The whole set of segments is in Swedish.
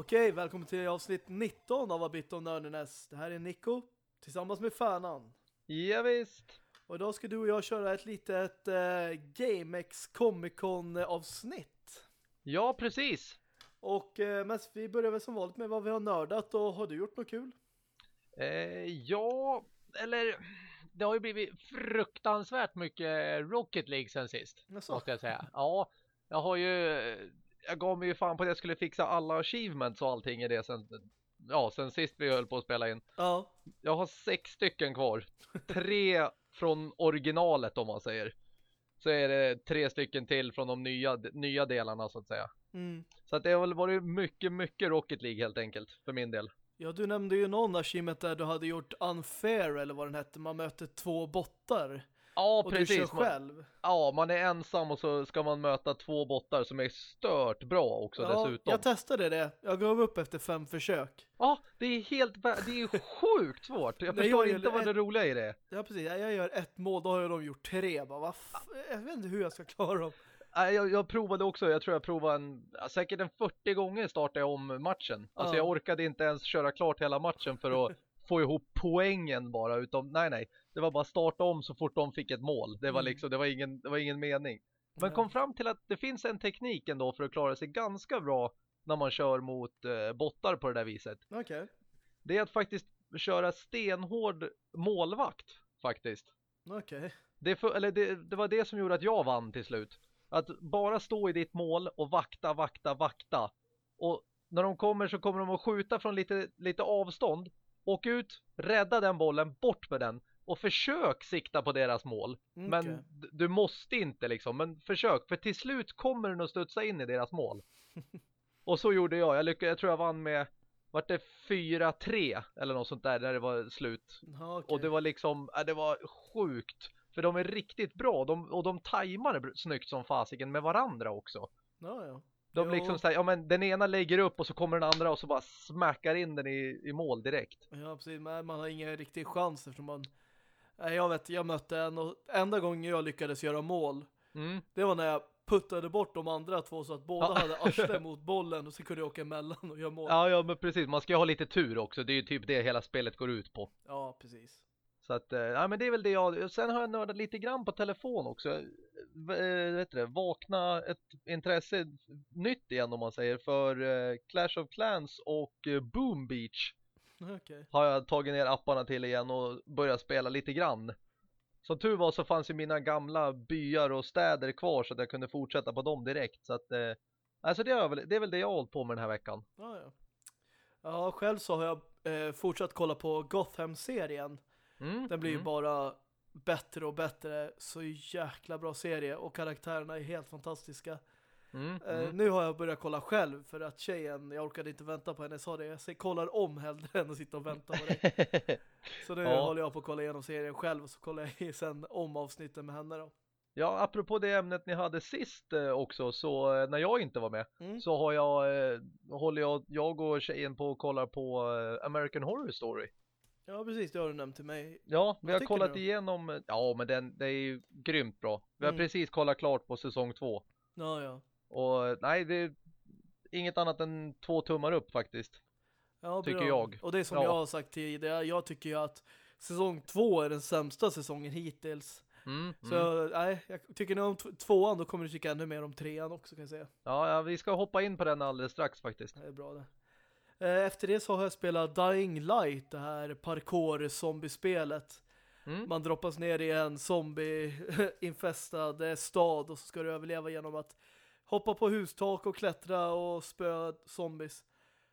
Okej, välkommen till avsnitt 19 av A Bit of Nerdiness. Det här är Nico tillsammans med Färnan. Ja, visst. Och idag ska du och jag köra ett litet eh, GameX Comic Con avsnitt. Ja, precis. Och eh, men vi börjar väl som vanligt med vad vi har nördat och har du gjort något kul? Eh, ja, eller det har ju blivit fruktansvärt mycket Rocket League sen sist. Jaså? Måste jag säga. Ja, jag har ju jag gav mig ju fan på att jag skulle fixa alla achievements och allting i det sen, ja, sen sist vi höll på att spela in. Ja. Jag har sex stycken kvar. Tre från originalet om man säger. Så är det tre stycken till från de nya, nya delarna så att säga. Mm. Så att det har väl varit mycket, mycket Rocket League helt enkelt för min del. Ja, du nämnde ju någon achievement där du hade gjort Unfair eller vad den hette. Man möter två bottar. Ja, och precis. du kör själv. Ja, man är ensam och så ska man möta två bottar som är stört bra också ja, dessutom. jag testade det. Jag gav upp efter fem försök. Ja, det är helt det är sjukt svårt. Jag Nej, förstår jag- inte vad det roliga i det. Ja, precis. Jag gör ett mål, då har de gjort tre. Bara, jag vet inte hur jag ska klara dem. Jag, jag provade också, jag tror jag provade en, säkert en 40 gånger startade jag om matchen. Alltså Ja. jag orkade inte ens köra klart hela matchen för att få ihop poängen bara. Utom, nej nej, det var bara starta om så fort de fick ett mål. Det var Mm. liksom, det var ingen, det var ingen mening. Men kom fram till att det finns en teknik ändå för att klara sig ganska bra när man kör mot eh, bottar på det där viset. Okej. Det är att faktiskt köra stenhård målvakt faktiskt. Okej. Det, för, eller det, det var det som gjorde att jag vann till slut. Att bara stå i ditt mål och vakta, vakta, vakta. Och när de kommer så kommer de att skjuta från lite, lite avstånd. Åk ut, rädda den bollen, bort med den. Och försök sikta på deras mål. Men Okej. d- du måste inte liksom. Men försök, för till slut kommer den att studsa in i deras mål. och så gjorde jag. Jag, lyckades, jag tror jag vann med, vart det 4-3 eller något sånt där när det var slut. Okej. Och det var liksom, äh, det var sjukt. För de är riktigt bra de, och de tajmar snyggt som fasiken med varandra också. Ja, ja. De Jo. liksom säger, ja men den ena lägger upp och så kommer den andra och så bara smackar in den i, i mål direkt. Ja, precis. Men man har ingen riktig chans eftersom man... Nej, jag vet, jag mötte en och enda gången jag lyckades göra mål, Mm. det var när jag puttade bort de andra två så att båda Ja. hade arslet mot bollen och så kunde jag åka emellan och göra mål. Ja, ja men precis, man ska ju ha lite tur också. Det är ju typ det hela spelet går ut på. Ja, precis. Så att, eh, ja men det är väl det jag, sen har jag nördat lite grann på telefon också. V- eh, vet du vakna ett intresse nytt igen om man säger för eh, Clash of Clans och Boom Beach. Okej. har jag tagit ner apparna till igen och börjat spela lite grann. Som tur var så fanns ju mina gamla byar och städer kvar så att jag kunde fortsätta på dem direkt. Så att, eh, alltså det, är väl, det är väl det jag har hållit på med den här veckan. Ja, ja. Ja, själv så har jag eh, fortsatt kolla på Gotham-serien. Mm, Den blir ju mm. bara bättre och bättre. Så jäkla bra serie och karaktärerna är helt fantastiska. Mm, Eh, mm. nu har jag börjat kolla själv för att tjejen, jag orkade inte vänta på henne, sa det. Jag kollar om hellre än att sitta och vänta på dig. Så nu Ja. håller jag på att kolla igenom serien själv och så kollar jag sen om avsnitten med henne då. Ja, apropå det ämnet ni hade sist eh, också, så eh, när jag inte var med Mm. så har jag, håller jag, jag och tjejen på och kollar på American Horror Story. Ja, precis, det har du nämnt till mig. Ja, vi Vad har kollat igenom, ja men den, det är ju grymt bra. Vi har Mm. precis kollat klart på säsong två. Ja, ja. Och nej, det är inget annat än två tummar upp faktiskt. ja Tycker bra. jag. Och det är som Ja. jag har sagt tidigare, jag tycker ju att säsong två är den sämsta säsongen hittills. Mm, Så mm. nej, jag tycker ni om tvåan då kommer du tycka ännu mer om trean också kan jag säga. Ja, ja, vi ska hoppa in på den alldeles strax faktiskt. Det är bra det. Eh, Efter det så har jag spelat Dying Light, det här parkour-zombiespelet. Mm. Man droppas ner i en zombie-infestad stad och så ska du överleva genom att hoppa på hustak och klättra och spöa zombies.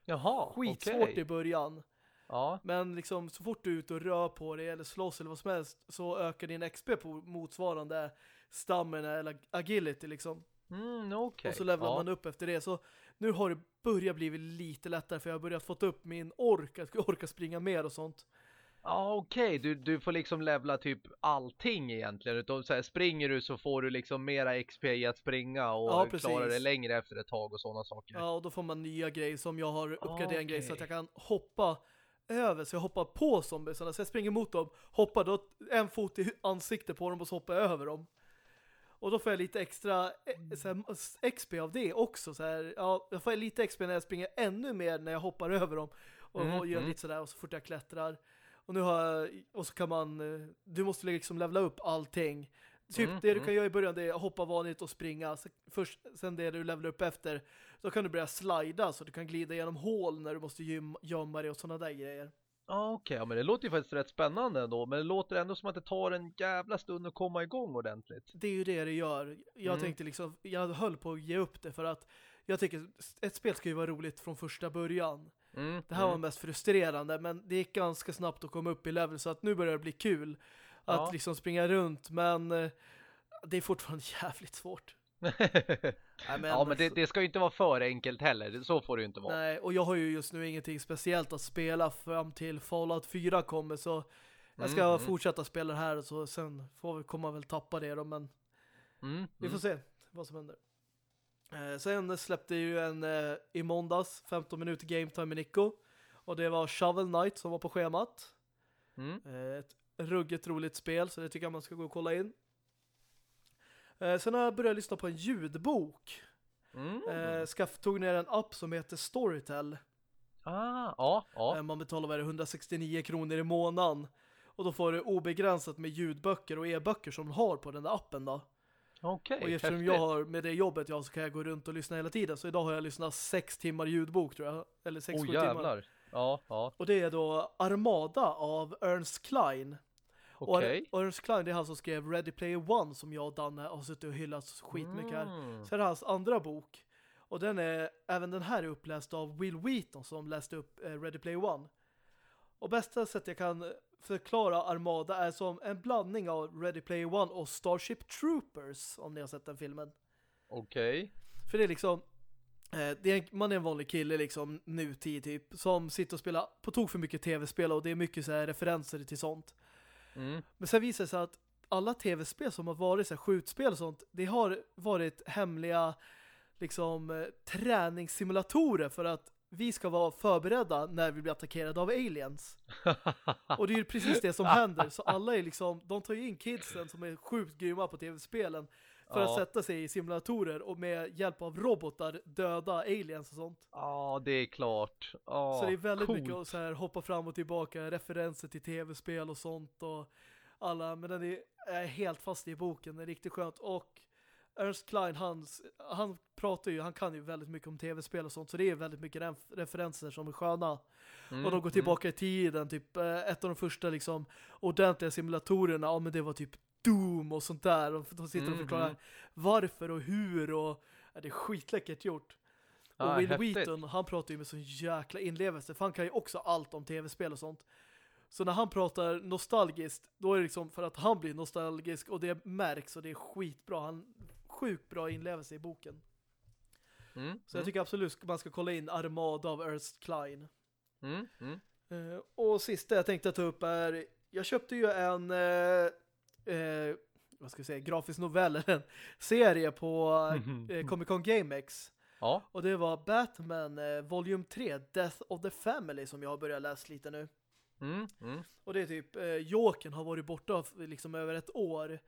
Jaha, Skitsvårt okej. i början. Ja, Men liksom så fort du är ute och rör på dig eller slåss eller vad som helst så ökar din XP på motsvarande stamina eller agility liksom. mm, okej. Och så levlar ja. man upp efter det. Så nu har det börjat bli lite lättare för jag har börjat fått upp min ork. Att orka springa mer och sånt. Ja, okej. Du, du får liksom levla typ allting egentligen. Utom så här, springer du så får du liksom mera XP i att springa och Ja, precis. klara det längre efter ett tag och sådana saker. Ja, och då får man nya grejer som jag har uppgraderat en grej så att jag kan hoppa över. Så jag hoppar på zombiesarna. Så jag springer mot dem, hoppar då en fot i ansiktet på dem och så hoppar jag över dem. Och då får jag lite extra eh, här, XP av det också. Så här, ja, jag får lite XP när jag springer ännu mer när jag hoppar över dem. Och Mm, gör mm. lite sådär och så fort jag klättrar. Och nu har och så kan man, eh, du måste liksom levla upp allting. Typ Mm, det du mm. kan göra i början det är att hoppa vanligt och springa. Så först, sen det du levlar upp efter, då kan du börja slida så du kan glida genom hål när du måste gömma dig och sådana där grejer. Ja, Okej, ja, men det låter ju faktiskt rätt spännande ändå. Men det låter ändå som att det tar en jävla stund att komma igång ordentligt. Det är ju det det gör. Jag Mm. tänkte liksom, jag höll på att ge upp det för att jag tycker ett spel ska ju vara roligt från första början. Mm, Det här var mm. mest frustrerande men det gick ganska snabbt att komma upp i level så att nu börjar det bli kul att Ja. liksom springa runt men eh, det är fortfarande jävligt svårt. Nej, ja, men det, det ska ju inte vara för enkelt heller. Så får det ju inte vara. Nej, och jag har ju just nu ingenting speciellt att spela fram till Fallout 4 kommer så jag ska Mm, mm. fortsätta spela det här så sen får vi komma väl tappa det då men Mm, vi får mm. se vad som händer. Eh, sen släppte ju en eh, i måndags 15 minuter game time med Nico och det var Shovel Knight som var på schemat. Mm. Eh, Ett ruggigt roligt spel så det tycker jag man ska gå och kolla in. Sen har jag börjat lyssna på en ljudbok. Mm. Skaff tog ner en app som heter Storytel. Ah, ja, ja. Man betalar väl 169 kronor i månaden. Och då får du obegränsat med ljudböcker och e-böcker som du har på den där appen då. Okej, och eftersom häftigt. jag har med det jobbet jag så kan jag gå runt och lyssna hela tiden. Så idag har jag lyssnat sex timmar ljudbok tror jag. Eller sex, sju timmar. Ja, ja. Och det är då Armada av Ernst Klein. Okej. Och Ernst Klein det är han som skrev Ready Player One som jag och Danne har suttit och hyllat skitmycket här. Mm. Så är det hans andra bok. Och den är, även den här är uppläst av Will Wheaton som läste upp eh, Ready Player One. Och bästa sättet jag kan förklara Armada är som en blandning av Ready Player One och Starship Troopers om ni har sett den filmen. Okej. För det är liksom eh, det är man är en vanlig kille liksom nutid typ som sitter och spelar på tok för mycket tv-spel och det är mycket så här referenser till sånt. Mm. Men sen visar det sig att alla tv-spel som har varit så här skjutspel och sånt, det har varit hemliga liksom eh, träningssimulatorer för att vi ska vara förberedda när vi blir attackerade av aliens. Och det är ju precis det som händer. Så alla är liksom, de tar ju in kidsen som är sjukt grymma på tv-spelen för att Ja. sätta sig i simulatorer och med hjälp av robotar döda aliens och sånt. Ja, det är klart. Ja, Så det är väldigt coolt. mycket att så här, hoppa fram och tillbaka, referenser till tv-spel och sånt och alla, men den är, är helt fast i boken, det är riktigt skönt och Ernst Klein, hans, han pratar ju, han kan ju väldigt mycket om tv-spel och sånt, så det är väldigt mycket ref- referenser som är sköna. Mm, och de går tillbaka i tiden, typ eh, ett av de första liksom ordentliga simulatorerna, ja men det var typ Doom och sånt där, och de sitter och Mm, förklarar mm. varför och hur och ja, det är skitläckert gjort. Ja, Och Will häftigt. Wheaton, han pratar ju med så jäkla inlevelse. För han kan ju också allt om tv-spel och sånt. Så när han pratar nostalgiskt, då är det liksom för att han blir nostalgisk och det märks och det är skitbra. Han sjukt bra inlevelse i boken. Mm, Så jag tycker absolut man ska kolla in Armada av Ernst Klein. mm, mm. Eh, och sista jag tänkte ta upp är jag köpte ju en eh, vad ska jag säga, grafisk novell eller en serie på eh, Comic Con GameX. Ja, Och det var Batman eh, Volume 3 Death of the Family som jag har börjat läsa lite nu. mm, mm. Och det är typ eh, Jokern har varit borta liksom över ett år.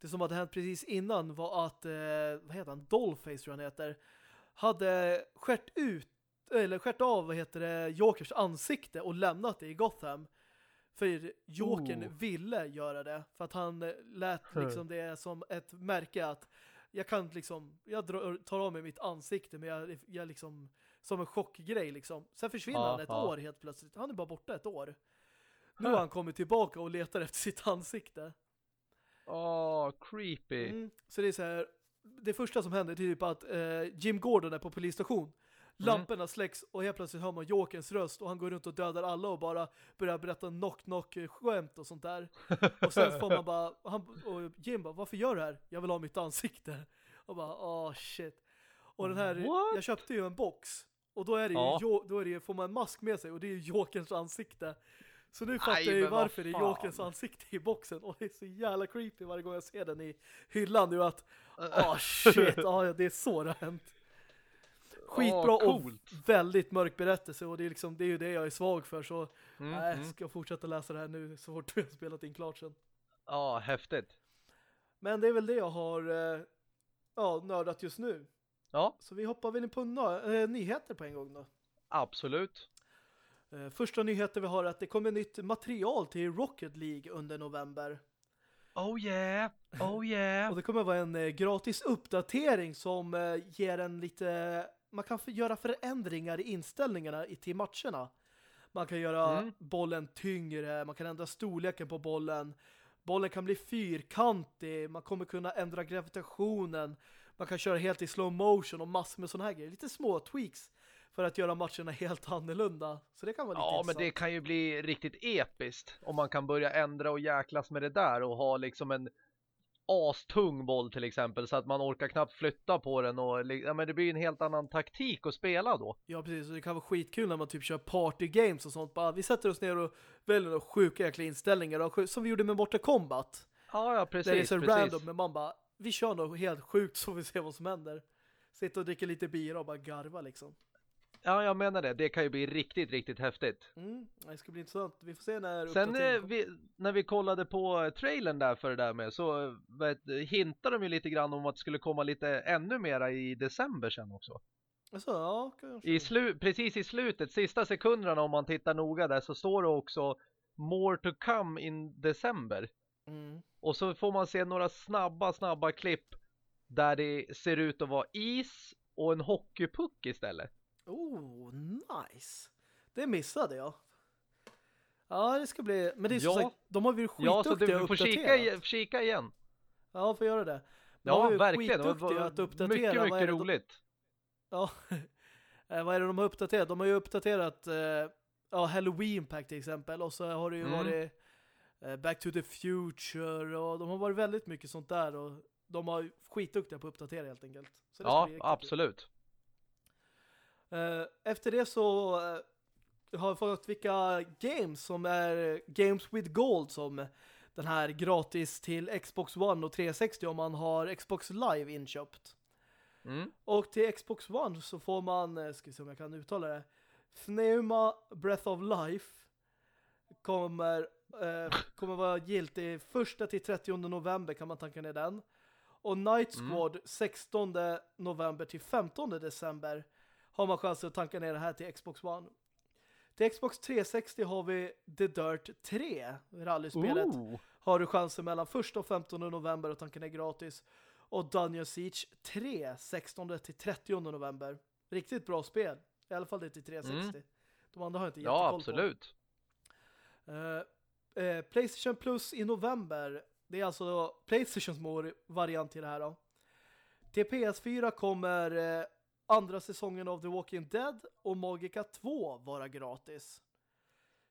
Det som hade hänt precis innan var att eh, vad heter han? Dollface tror jag han heter. Hade skärt ut eller skärt av vad heter det Jokers ansikte och lämnat det i Gotham. För Jokern Oh. ville göra det för att han eh, lät liksom det som ett märke att jag kan liksom jag drar, tar av mig mitt ansikte men jag, jag liksom som en chockgrej liksom. Sen försvinner Ja, han ett år helt plötsligt. Han är bara borta ett år. Nu har han kommit tillbaka och letar efter sitt ansikte. Åh, creepy. Mm. Så det är så här, det första som händer är typ att eh, Jim Gordon är på polisstation. Lamporna släcks och helt plötsligt hör man Jokerns röst och han går runt och dödar alla och bara börjar berätta knock-knock skämt och sånt där. Och sen får man bara, han, och Jim bara, varför gör du det här? Jag vill ha mitt ansikte. Och bara, åh shit. Och den här, What? jag köpte ju en box. Och då är det ju, Ja. då är det, får man en mask med sig och det är ju Jokerns ansikte. Så nu fattar jag ju varför det är fan. Jokerns ansikte i boxen. Och det är så jävla creepy varje gång jag ser den i hyllan nu att, åh shit, ja det är så det har hänt. Skitbra Åh, och väldigt mörk berättelse och det är liksom det är ju det jag är svag för så Mm, mm. ska jag fortsätta läsa det här nu så fort vi har spelat in klart sen. Ja, häftigt. Men det är väl det jag har eh, ja, nördat just nu. Ja, Så vi hoppar väl in på nö- eh, nyheter på en gång då. absolut. Eh, första nyheten vi har är att det kommer nytt material till Rocket League under november. Oh yeah, oh Och yeah. det kommer vara en eh, gratis uppdatering som eh, ger en lite... Man kan göra förändringar i inställningarna i, till matcherna. Man kan göra Mm. bollen tyngre, man kan ändra storleken på bollen. Bollen kan bli fyrkantig, man kommer kunna ändra gravitationen. Man kan köra helt i slow motion och massor med sådana här grejer. Lite små tweaks för att göra matcherna helt annorlunda. Så det kan vara lite Ja, men intressant. det kan ju bli riktigt episkt om man kan börja ändra och jäklas med det där och ha liksom en astung boll till exempel så att man orkar knappt flytta på den och ja, men det blir en helt annan taktik att spela då. Ja, precis. Och det kan vara skitkul när man typ kör party games och sånt. Bara, vi sätter oss ner och väljer några sjuka jäkla inställningar. Och, som vi gjorde med Mortal Kombat. Ja, ja precis. där det är så precis. random, men man bara, vi kör något helt sjukt så vi ser vad som händer. Sitta och dricka lite bira och bara garva liksom. Ja, jag menar det. Det kan ju bli riktigt, riktigt häftigt. Mm, det ska bli intressant. Vi får se när Sen eh, vi, när vi kollade på eh, trailern där för det där med så eh, vet, hintade de ju lite grann om att det skulle komma lite ännu mera i december sen också. Alltså, ja, kanske. I slu, precis i slutet, sista sekunderna om man tittar noga där så står det också More to come in december. Mm. Och så får man se några snabba, snabba klipp där det ser ut att vara is och en hockeypuck istället. Oh, nice. Det missade jag. Ja, det ska bli... Men det är som Ja. sagt, de har ju Ja, skitduktiga så du får kika, kika igen. Ja, får göra det. De Ja, ju verkligen. Det var- att uppdatera. Mycket, mycket det de- roligt. Ja, Eh, vad är det de har uppdaterat? De har ju uppdaterat eh, ja, Halloween Pack till exempel och så har det ju Mm. varit eh, Back to the Future och de har varit väldigt mycket sånt där och de har skitduktiga på att uppdatera helt enkelt. Ja, absolut. kul. Eh, efter det så eh, har jag fått vilka games som är Games with Gold som den här gratis till Xbox One och 360 om man har Xbox Live inköpt. Mm. Och till Xbox One så får man, eh, ska vi se om jag kan uttala det, Fneuma Breath of Life kommer, eh, kommer vara giltig första till 30 november kan man tanka ner den. Och Night Mm. Squad 16 november till 15 december har man chans att tanka ner det här till Xbox One. Till Xbox 360 har vi The Dirt 3, rallyspelet Ooh. har du chansen mellan 1 och 15 november att tanka ner gratis. Och Dungeon Siege 3, 16 till 30 november. Riktigt bra spel. I alla fall det till 360. De andra har jag inte Ja, jättekoll absolut. på. Eh, eh, Playstation Plus i november. Det är alltså Playstations variant till det här då. Till PS4 kommer eh, andra säsongen av The Walking Dead och Magica 2 vara gratis.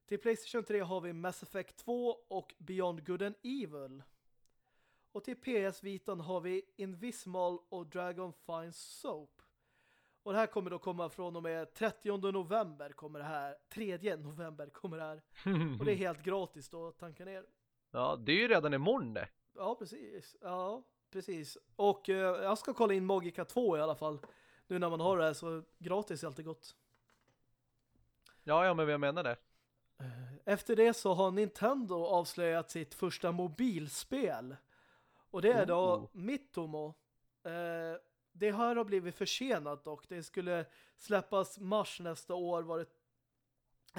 Till Playstation 3 har vi Mass Effect 2 och Beyond Good and Evil. Och till PS Vitan har vi Invismal och Dragon Fine Soap. Och det här kommer då komma från och med 30 november kommer det här. 3 november kommer det här. Och det är helt gratis då att tanka ner. Ja, det är ju redan imorgon det. Ja, precis. Ja, precis. Och eh, jag ska kolla in Magica 2 i alla fall. Nu när man har det här så gratis är alltid gott. Ja, ja, men jag menar det. Efter det så har Nintendo avslöjat sitt första mobilspel. Och det är då Oh. Mittomo. Eh, det här har blivit försenat dock. Det skulle släppas mars nästa år. Var det,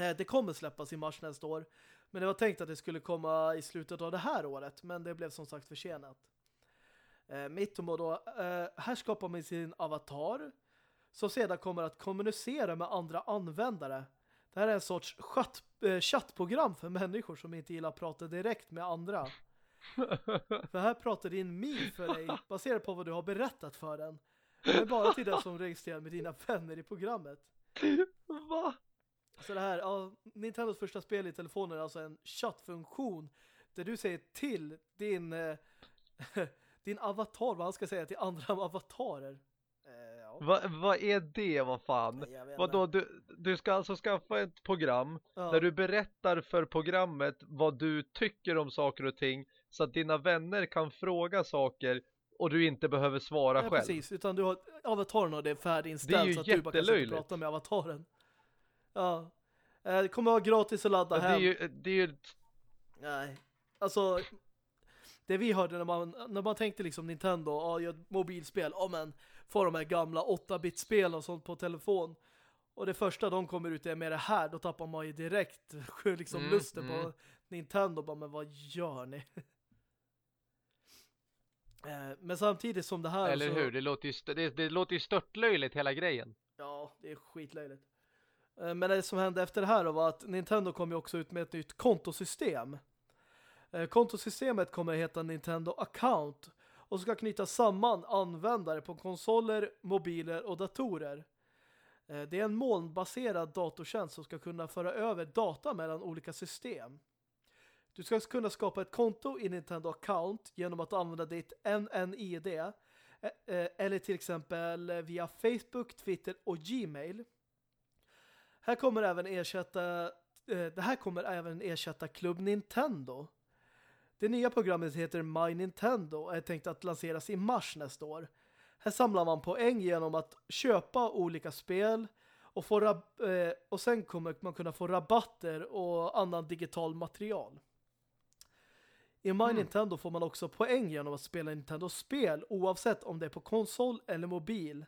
eh, det kommer släppas i mars nästa år. Men det var tänkt att det skulle komma i slutet av det här året. Men det blev som sagt försenat. Eh, Mittomo då. Eh, här skapar man sin avatar. Som sedan kommer att kommunicera med andra användare. Det här är en sorts chatt, eh, chattprogram för människor som inte gillar att prata direkt med andra. För här pratar din min för dig baserat på vad du har berättat för den. Men bara till den som registrerar med dina vänner i programmet. Va? Så det här, ja, Nintendos första spel i telefonen är alltså en chattfunktion där du säger till din eh, din avatar, vad han ska säga till andra avatarer. Eh, ja, Va, vad är det, vad fan? Vadå, du, du ska alltså skaffa ett program Ja. där du berättar för programmet vad du tycker om saker och ting så att dina vänner kan fråga saker och du inte behöver svara Ja, själv. precis, utan du har avataren har det färdiginställt är ju så att du bara kan sitta och prata med avataren. Ja. Eh, Det kommer att vara gratis att ladda Det är hem. ju, det är ju Nej. Alltså det vi hörde när man, när man tänkte liksom Nintendo, ja, gör mobilspel, ja men får de här gamla 8-bit-spel och sånt på telefon. Och det första de kommer ut är med det här, då tappar man ju direkt liksom Mm, lusten mm. på Nintendo. Bara, men vad gör ni? Eh, men samtidigt som det här Eller så, hur? Det låter, ju det, det låter ju störtlöjligt hela grejen. Ja, det är skitlöjligt. Eh, Men det som hände efter det här då var att Nintendo kom ju också ut med ett nytt kontosystem. Eh, kontosystemet kommer att heta Nintendo Account och ska knyta samman användare på konsoler, mobiler och datorer. Eh, det är en molnbaserad datortjänst som ska kunna föra över data mellan olika system. Du ska kunna skapa ett konto i Nintendo Account genom att använda ditt NNID eh, eller till exempel via Facebook, Twitter och Gmail. Här kommer även ersätta det här kommer även ersätta Club Nintendo. Det nya programmet heter My Nintendo och är tänkt att lanseras i mars nästa år. Här samlar man poäng genom att köpa olika spel och, få eh, och sen kommer man kunna få rabatter och annan digital material. I My Mm. Nintendo får man också poäng genom att spela Nintendo-spel oavsett om det är på konsol eller mobil.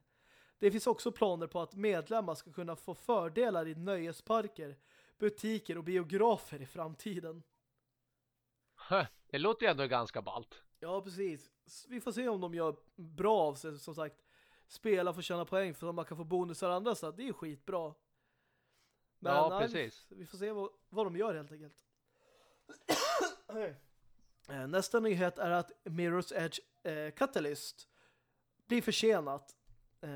Det finns också planer på att medlemmar ska kunna få fördelar i nöjesparker, butiker och biografer i framtiden. Hö, Det låter ju ändå ganska ballt. Ja, precis. Vi får se om de gör bra av sig, som sagt. Spela för att tjäna poäng för att man kan få bonusar andra så det är skitbra. Ja, nej, precis. Vi får se vad, vad de gör helt enkelt. Eh, Nästa nyhet är att Mirror's Edge eh, Catalyst blir försenat. Eh,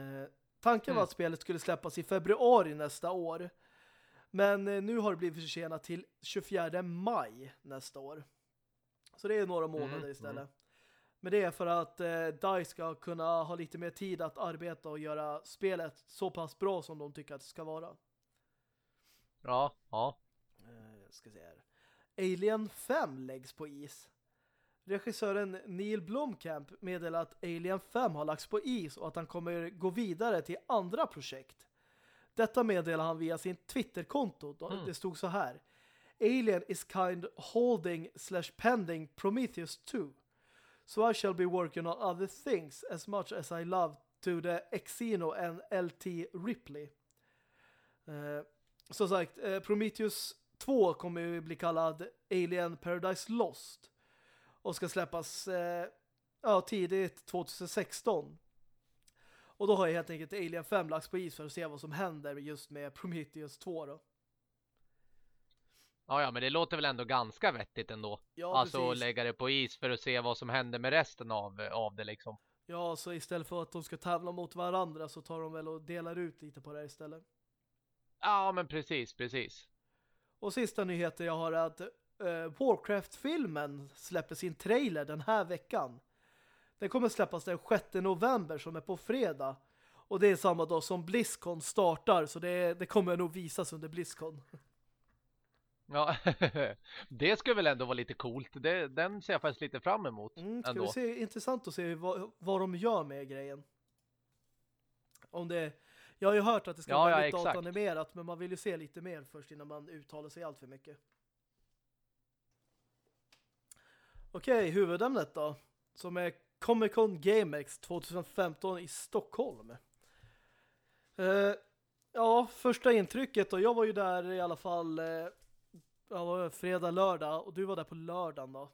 tanken var Mm. att spelet skulle släppas i februari nästa år. Men eh, nu har det blivit försenat till 24 maj nästa år. Så det är några månader Mm, istället. Men det är för att eh, DICE ska kunna ha lite mer tid att arbeta och göra spelet så pass bra som de tycker att det ska vara. Ja, ja. Eh, ska se här. Alien 5 läggs på is. Regissören Neil Blomkamp meddelar att Alien 5 har lagts på is och att han kommer gå vidare till andra projekt. Detta meddelar han via sin Twitterkonto. Mm. Det stod så här. Alien is kind holding slash pending Prometheus 2. So I shall be working on other things as much as I love to the Exino and LT Ripley. Eh, som sagt, eh, Prometheus 2 kommer ju bli kallad Alien Paradise Lost och ska släppas eh, ja, tidigt 2016. Och då har jag helt enkelt Alien 5 lagts på is för att se vad som händer just med Prometheus 2 då. Ja, ja, men det låter väl ändå ganska vettigt ändå. Ja, alltså precis. lägga det på is för att se vad som händer med resten av, av det liksom. Ja, så istället för att de ska tävla mot varandra så tar de väl och delar ut lite på det här istället. Ja, men precis, precis. Och sista nyheten jag har är att eh, Warcraft-filmen släpper sin trailer den här veckan. Den kommer släppas den 6 november som är på fredag. Och det är samma dag som BlizzCon startar så det, det kommer nog visas under BlizzCon. Ja, det skulle väl ändå vara lite coolt. Det, den ser jag faktiskt lite fram emot Mm, ska ändå. vi se, intressant att se vad, vad de gör med grejen. Om det, jag har ju hört att det ska Ja, vara ja, väldigt exakt. datanimerat men man vill ju se lite mer först innan man uttalar sig allt för mycket. Okej, huvudämnet då. Som är Comic Con GameX 2015 i Stockholm. Eh, ja, första intrycket och jag var ju där i alla fall eh, ja, var fredag, lördag och du var där på lördagen då.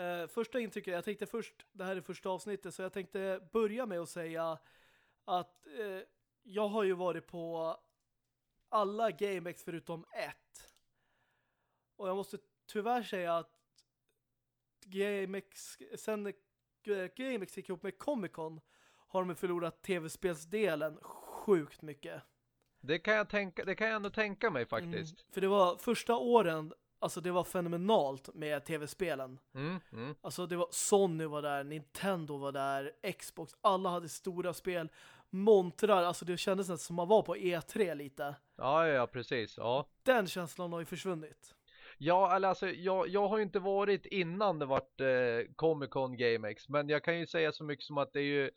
Eh, första intrycket, jag tänkte först, det här är första avsnittet så jag tänkte börja med att säga att eh, jag har ju varit på alla GameX förutom ett. Och jag måste tyvärr säga att GameX, sen GameX gick ihop med Comic Con har de förlorat tv-spelsdelen sjukt mycket. Det kan jag tänka, det kan jag ändå tänka mig faktiskt. Mm, för det var första åren, alltså det var fenomenalt med tv-spelen. Mm, mm. Alltså det var Sony var där, Nintendo var där, Xbox, alla hade stora spel, montrar, alltså det kändes nästan som man var på E3 lite. Ja, ja, precis. Ja. Den känslan har ju försvunnit. Ja, eller alltså, jag, jag har ju inte varit innan det vart eh, Comic Con GameX, men jag kan ju säga så mycket som att det är ju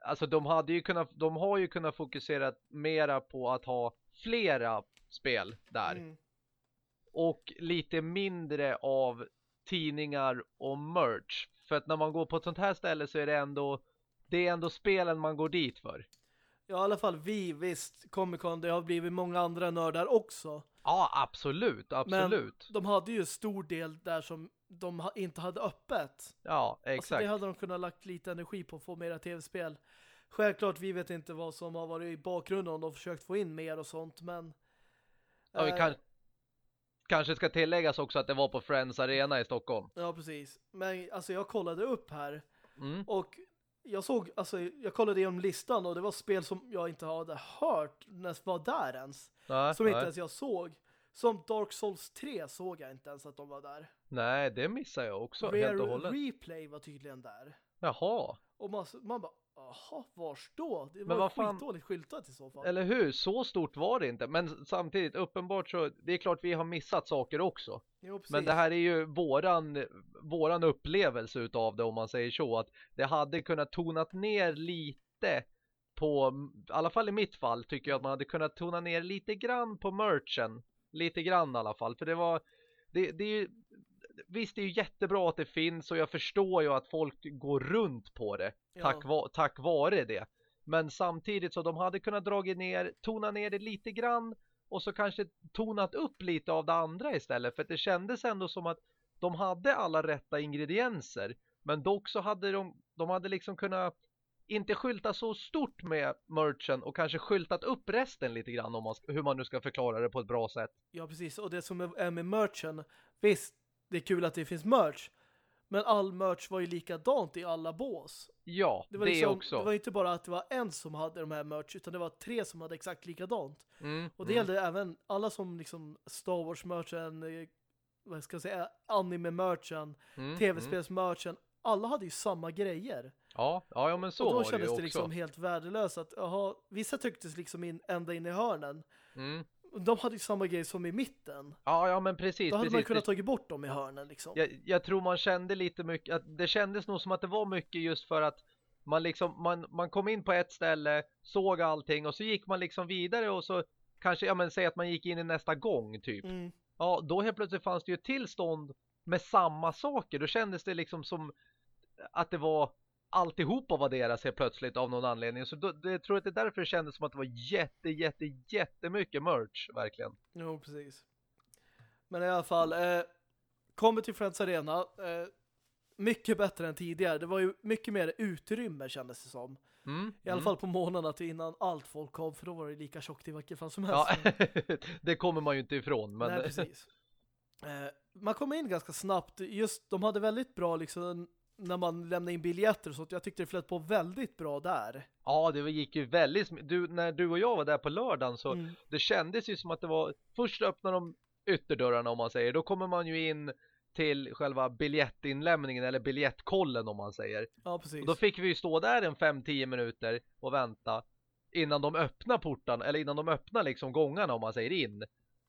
alltså de hade ju kunnat, de har ju kunnat fokusera mera på att ha flera spel där Mm. och lite mindre av tidningar och merch. För att när man går på ett sånt här ställe så är det ändå det är ändå spelen man går dit för. Ja, i alla fall vi, visst, Comic Con, det har blivit många andra nördar också. Ja, absolut, absolut. Men de hade ju stor del där som de inte hade öppet. Ja, exakt. Alltså det hade de kunnat lagt lite energi på att få mera tv-spel. Självklart, vi vet inte vad som har varit i bakgrunden om de försökt få in mer och sånt, men... Ja, vi kan, kanske ska tilläggas också att det var på Friends Arena i Stockholm. Ja, precis. Men alltså jag kollade upp här mm. och jag såg, alltså jag kollade igenom listan och det var spel som jag inte hade hört när var där ens. Nej, som inte nej. ens jag såg. Som Dark Souls 3 såg jag inte ens att de var där. Nej, det missar jag också Rare helt och hållet. Replay var tydligen där. Jaha. Och man, man bara, jaha, vars då? Det var Men fan... skitdåligt skyltat i så fall. Eller hur? Så stort var det inte. Men samtidigt, uppenbart så, det är klart vi har missat saker också. Jo, Men det här är ju våran, våran upplevelse utav det om man säger så. Att det hade kunnat tonat ner lite på, i alla fall i mitt fall tycker jag att man hade kunnat tona ner lite grann på merchen. Lite grann i alla fall. För det var, det, det är ju, visst det är ju jättebra att det finns och jag förstår ju att folk går runt på det Ja. tack, va, tack vare det. Men samtidigt så de hade kunnat dragit ner, tona ner det lite grann och så kanske tonat upp lite av det andra istället. För det kändes ändå som att de hade alla rätta ingredienser. Men dock så hade de, de hade liksom kunnat inte skylta så stort med merchen och kanske skyltat upp resten lite grann om man, hur man nu ska förklara det på ett bra sätt. Ja, precis. Och det som är med merchen, visst, det är kul att det finns merch. Men all merch var ju likadant i alla bås. Ja, Det var, det liksom, också. det var inte bara att det var en som hade de här merch, utan det var tre som hade exakt likadant. Mm, Och det mm. gällde även alla som liksom Star Wars-merchen, eh, vad ska jag säga, anime-merchen, Mm, mm. tv-spels-merchen. Alla hade ju samma grejer. Ja, ja, men så och då var det ju kändes det, också. liksom helt värdelöst att, aha, vissa trycktes liksom in, ända in i hörnen. De hade ju samma grej som i mitten. Ja, ja, men precis. Då hade precis. man kunnat tagit bort dem i hörnen liksom. jag, jag tror man kände lite mycket, att det kändes nog som att det var mycket just för att man liksom, man, man kom in på ett ställe, såg allting och så gick man liksom vidare och så kanske, ja men säg att man gick in i nästa gång typ. Mm. Ja, då helt plötsligt fanns det ju ett tillstånd med samma saker. Då kändes det liksom som att det var alltihopa var deras helt plötsligt av någon anledning. Så då, det, jag tror att det är därför det kändes som att det var jätte, jätte, jättemycket merch, verkligen. Jo, precis. Men i alla fall, eh, kommer till Friends Arena, eh, mycket bättre än tidigare. Det var ju mycket mer utrymme kändes det som. Mm, I alla mm. fall på månaderna till innan allt folk kom, för då var det lika tjockt i vilket fall som helst. Ja, det kommer man ju inte ifrån. Men... Nej, precis. Eh, man kom in ganska snabbt. Just, de hade väldigt bra liksom när man lämnade in biljetter och sånt. Jag tyckte det flöt på väldigt bra där. Ja, det gick ju väldigt du, När du och jag var där på lördagen så Mm. det kändes ju som att det var Först öppnar de ytterdörrarna om man säger Då kommer man ju in till själva biljettinlämningen eller biljettkollen om man säger Ja, precis. och Då fick vi ju stå där en 5-10 minuter och vänta Innan de öppnar portarna Eller innan de öppnar liksom gångarna om man säger in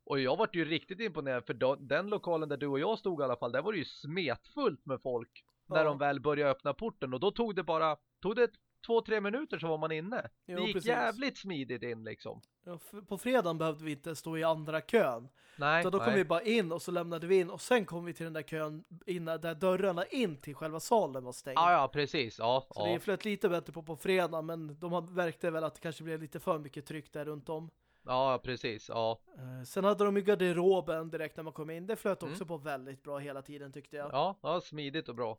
Och jag vart ju riktigt imponerad För den lokalen där du och jag stod i alla fall Där var det ju smetfullt med folk När de väl började öppna porten Och då tog det bara Tog det två, tre minuter så var man inne Jo, det gick precis. jävligt smidigt in liksom. Ja, på fredagen behövde vi inte stå i andra kön. Nej, Så då nej. kom vi bara in och så lämnade vi in och sen kom vi till den där kön innan där dörrarna in till själva salen var stängd. Ja, ja, precis. Ja, Så ja. det flöt lite bättre på på fredag men de märkte väl att det kanske blev lite för mycket tryck där runt om. ja, precis. Ja. Eh, Sen hade de ju garderoben direkt när man kom in. Det flöt Mm. också på väldigt bra hela tiden tyckte jag. Ja, ja, smidigt och bra.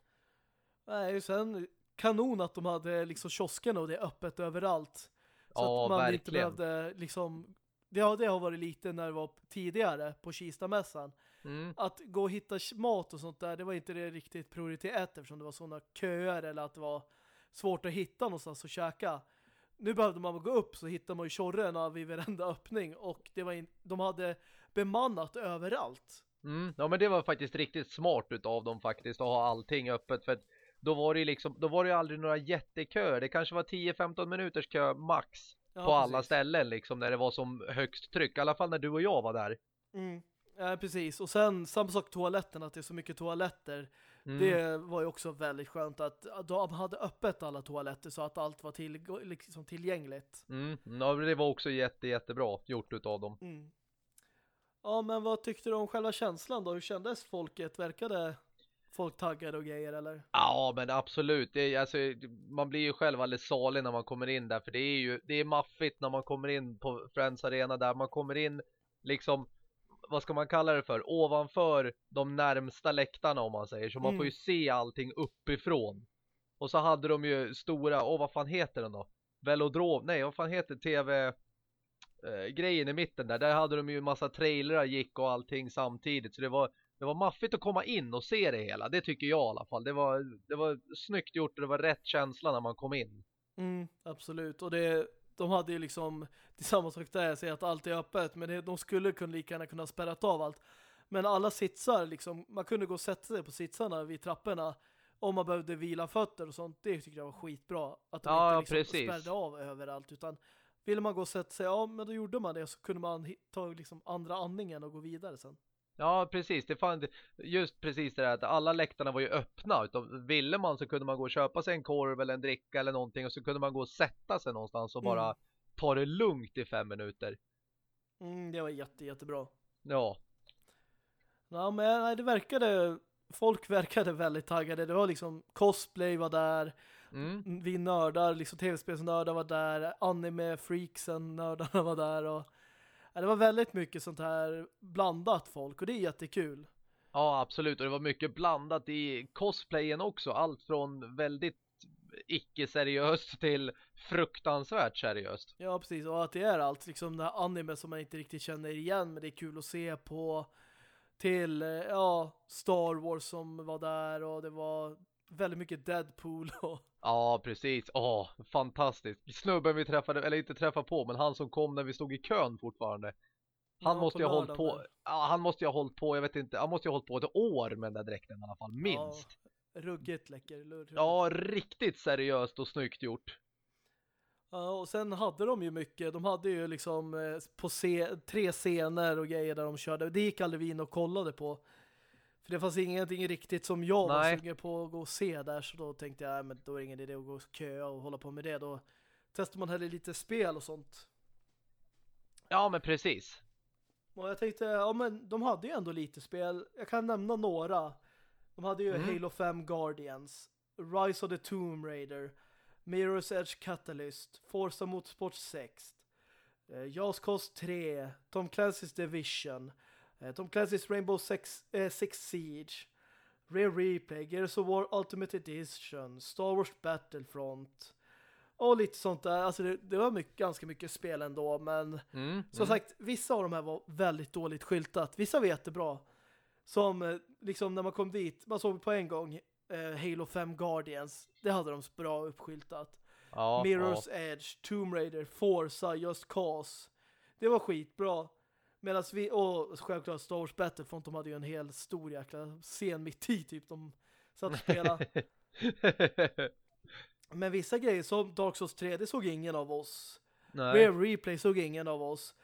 Nej, sen kanon att de hade liksom kiosken och det är öppet överallt. Så Ja, att man inte verkligen. behövde liksom... Det har, det har varit lite när det var tidigare på Kistamässan. Mm. Att gå och hitta mat och sånt där, det var inte det riktigt prioritet eftersom det var sådana köer eller att det var svårt att hitta någonstans att käka. Nu behövde man gå upp så hittade man ju tjorrorna vid varenda öppning och det var in, de hade bemannat överallt. Mm. Ja, men det var faktiskt riktigt smart utav dem faktiskt att ha allting öppet för att då var det liksom, då var det ju aldrig några jätteköer. Det kanske var 10-15 minuters kö max Ja, på alla precis. ställen liksom när det var som högst tryck. I alla fall när du och jag var där. Mm. Ja, precis. Och sen samma sak toaletten, att det är så mycket toaletter. Mm. Det var ju också väldigt skönt att de hade öppet alla toaletter så att allt var till, liksom tillgängligt. Mm. Ja, det var också jätte, jättebra gjort utav dem. Mm. Ja, men vad tyckte du om själva känslan då? Hur kändes folket? Verkade... folk taggade och grejer eller? Ja, men absolut. Det är, alltså, man blir ju själv alldeles salig när man kommer in där. För det är ju det är maffigt när man kommer in på Friends Arena där. Man kommer in liksom, vad ska man kalla det för? Ovanför de närmsta läktarna om man säger. Så man Mm. får ju se allting uppifrån. Och så hade de ju stora, åh vad fan heter den då? Velodrom, nej vad fan heter tv eh, grejen i mitten där. Där hade de ju massa trailrar gick och allting samtidigt. Så det var, det var maffigt att komma in och se det hela. Det tycker jag i alla fall. Det var, det var snyggt gjort och det var rätt känsla när man kom in. Mm, absolut. Och det, de hade ju liksom, det sak där, jag säger att allt är öppet, men det, de skulle kunna lika gärna kunna spärrat av allt. Men alla sitsar, liksom, man kunde gå och sätta sig på sitsarna vid trapporna om man behövde vila fötter och sånt. Det tycker jag var skitbra. Att de Ja, inte liksom precis. spärrade av överallt, utan ville man gå och sätta sig, ja men då gjorde man det så kunde man ta liksom andra andningen och gå vidare sen. Ja, precis. Det fann, just precis det där att alla läktarna var ju öppna. Utan ville man så kunde man gå och köpa sig en korv eller en dricka eller någonting och så kunde man gå och sätta sig någonstans och bara Mm. ta det lugnt i fem minuter. Mm, det var jätte, jättebra. Ja, Ja, men nej, det verkade, folk verkade väldigt taggade. Det var liksom, cosplay var där, mm. vi nördar, liksom tv-spelsnördar var där, anime-freaksen nördarna var där och det var väldigt mycket sånt här blandat folk och det är jättekul. ja absolut. Och det var mycket blandat i cosplayen också. Allt från väldigt icke-seriöst till fruktansvärt seriöst. Ja, precis. Och att det är allt liksom det här anime som man inte riktigt känner igen men det är kul att se på till, eh, ja, Star Wars som var där och det var väldigt mycket Deadpool och Ja, precis. Åh, fantastiskt. Snubben vi träffade, eller inte träffade på, men han som kom när vi stod i kön fortfarande. Han Ja, måste ju ha hållit på, ja, han måste ju ha hållit på, jag vet inte, han måste ju ha hållit på ett år med den där dräkten i alla fall, minst. ruggigt läcker. ruggigt. Ja, riktigt seriöst och snyggt gjort. Ja, och sen hade de ju mycket, de hade ju liksom eh, på tre scener och grejer där de körde. Det gick aldrig vi in och kollade på. För det fanns ingenting riktigt som jag var Nej. sugen på att gå och se där. Så då tänkte jag, "Nej, men då är det ingen idé att gå och köa och hålla på med det. Då testar man hellre lite spel och sånt. Ja, men precis. Och jag tänkte, ja men de hade ju ändå lite spel. Jag kan nämna några. De hade ju Mm. Halo 5 Guardians, Rise of the Tomb Raider, Mirror's Edge Catalyst, Forza Motorsport 6, eh, Jaws Coast 3, Tom Clancy's Division, Tom Clancy's Rainbow Six, eh, Six Siege, Rare Replay, Gears of War Ultimate Edition, Star Wars Battlefront och lite sånt där. Alltså det, det var mycket, ganska mycket spel ändå, men Mm, som mm. sagt, vissa av de här var väldigt dåligt skyltat. Vissa var jättebra. Som eh, liksom när man kom dit, man såg på en gång eh, Halo 5 Guardians. Det hade de bra uppskyltat. ja, Mirror's Edge, Tomb Raider, Forza, Just Cause. Det var skitbra. Medan vi, och självklart Star Wars Battlefront, de hade ju en hel stor jäkla scen mitt i typ. De satt och spelade. Men vissa grejer som Dark Souls 3, det såg ingen av oss. Nej. Rare Replay såg ingen av oss.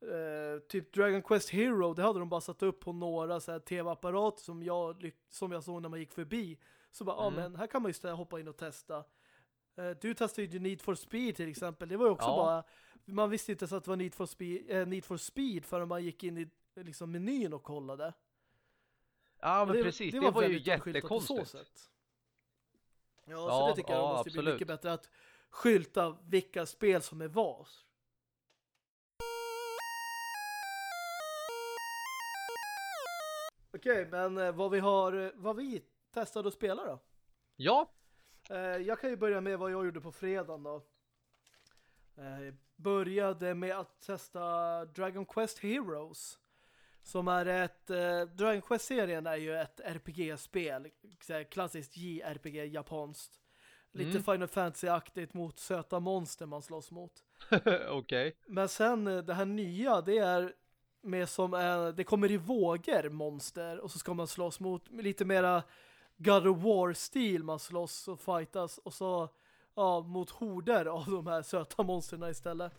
Eh, typ Dragon Quest Hero, det hade de bara satt upp på några så här tv-apparater som jag, som jag såg när man gick förbi. Så bara, Mm. men här kan man ju hoppa in och testa. Eh, du testade ju Need for Speed till exempel. Det var ju också Ja. bara, man visste inte så att det var Need for Speed, eh, Need for Speed förrän man gick in i liksom, menyn och kollade. Ja, men det, precis. Det, var, ju oskyltat på så jättekonstigt. sätt. Ja, så Ja, det tycker jag ja, måste bli absolut. mycket bättre att skylta vilka spel som är vad. Okej, men eh, vad vi har, eh, vad vi testade att spela då? Ja, Eh, jag kan ju börja med vad jag gjorde på fredagen då. Eh, började med att testa Dragon Quest Heroes. Som är ett, eh, Dragon Quest-serien är ju ett RPG-spel. Klassiskt JRPG, japanskt. Lite Mm. Final Fantasy-aktigt mot söta monster man slåss mot. okej. Men sen eh, det här nya, det är med som en, det kommer i vågor monster och så ska man slåss mot lite mera God of War-stil man slåss och fightas och så ja, mot horder av de här söta monsterna istället.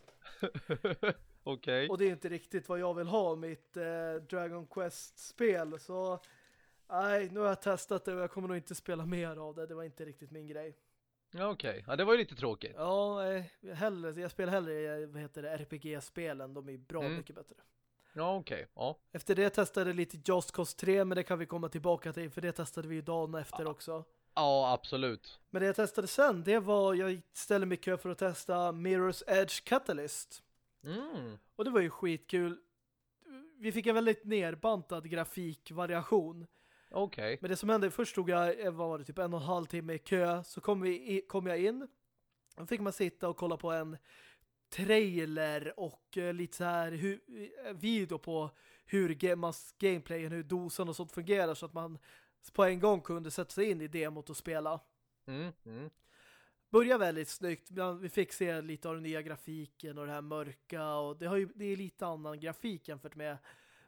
Okej. Och det är inte riktigt vad jag vill ha mitt eh, Dragon Quest-spel så nej, nu har jag testat det och jag kommer nog inte spela mer av det. Det var inte riktigt min grej. Ja, Okej, ja, det var ju lite tråkigt. Ja, eh, hellre, jag spelar hellre eh, vad heter det, RPG-spelen. De är bra Mm. mycket bättre. Ja, okej. Okay. Ja. Efter det testade jag lite Just Cause 3, men det kan vi komma tillbaka till, för det testade vi ju dagen efter ja. också. Ja, absolut. Men det jag testade sen, det var, jag ställde mig kö för att testa Mirror's Edge Catalyst. Mm. Och det var ju skitkul. Vi fick en väldigt nerbantad grafikvariation. Okej. Okay. Men det som hände, först stod jag, eh, vad var det, typ en och en halv timme i kö. Så kom, vi, kom jag in. Då fick man sitta och kolla på en trailer och uh, lite så här hu eh, video på hur gameplayen, hur dosen och sånt fungerar så att man på en gång kunde sätta sig in i demot och spela. Mm, mm. Börjar väldigt snyggt. Vi fick se lite av den nya grafiken och det här mörka och det, har ju, det är lite annan grafik jämfört med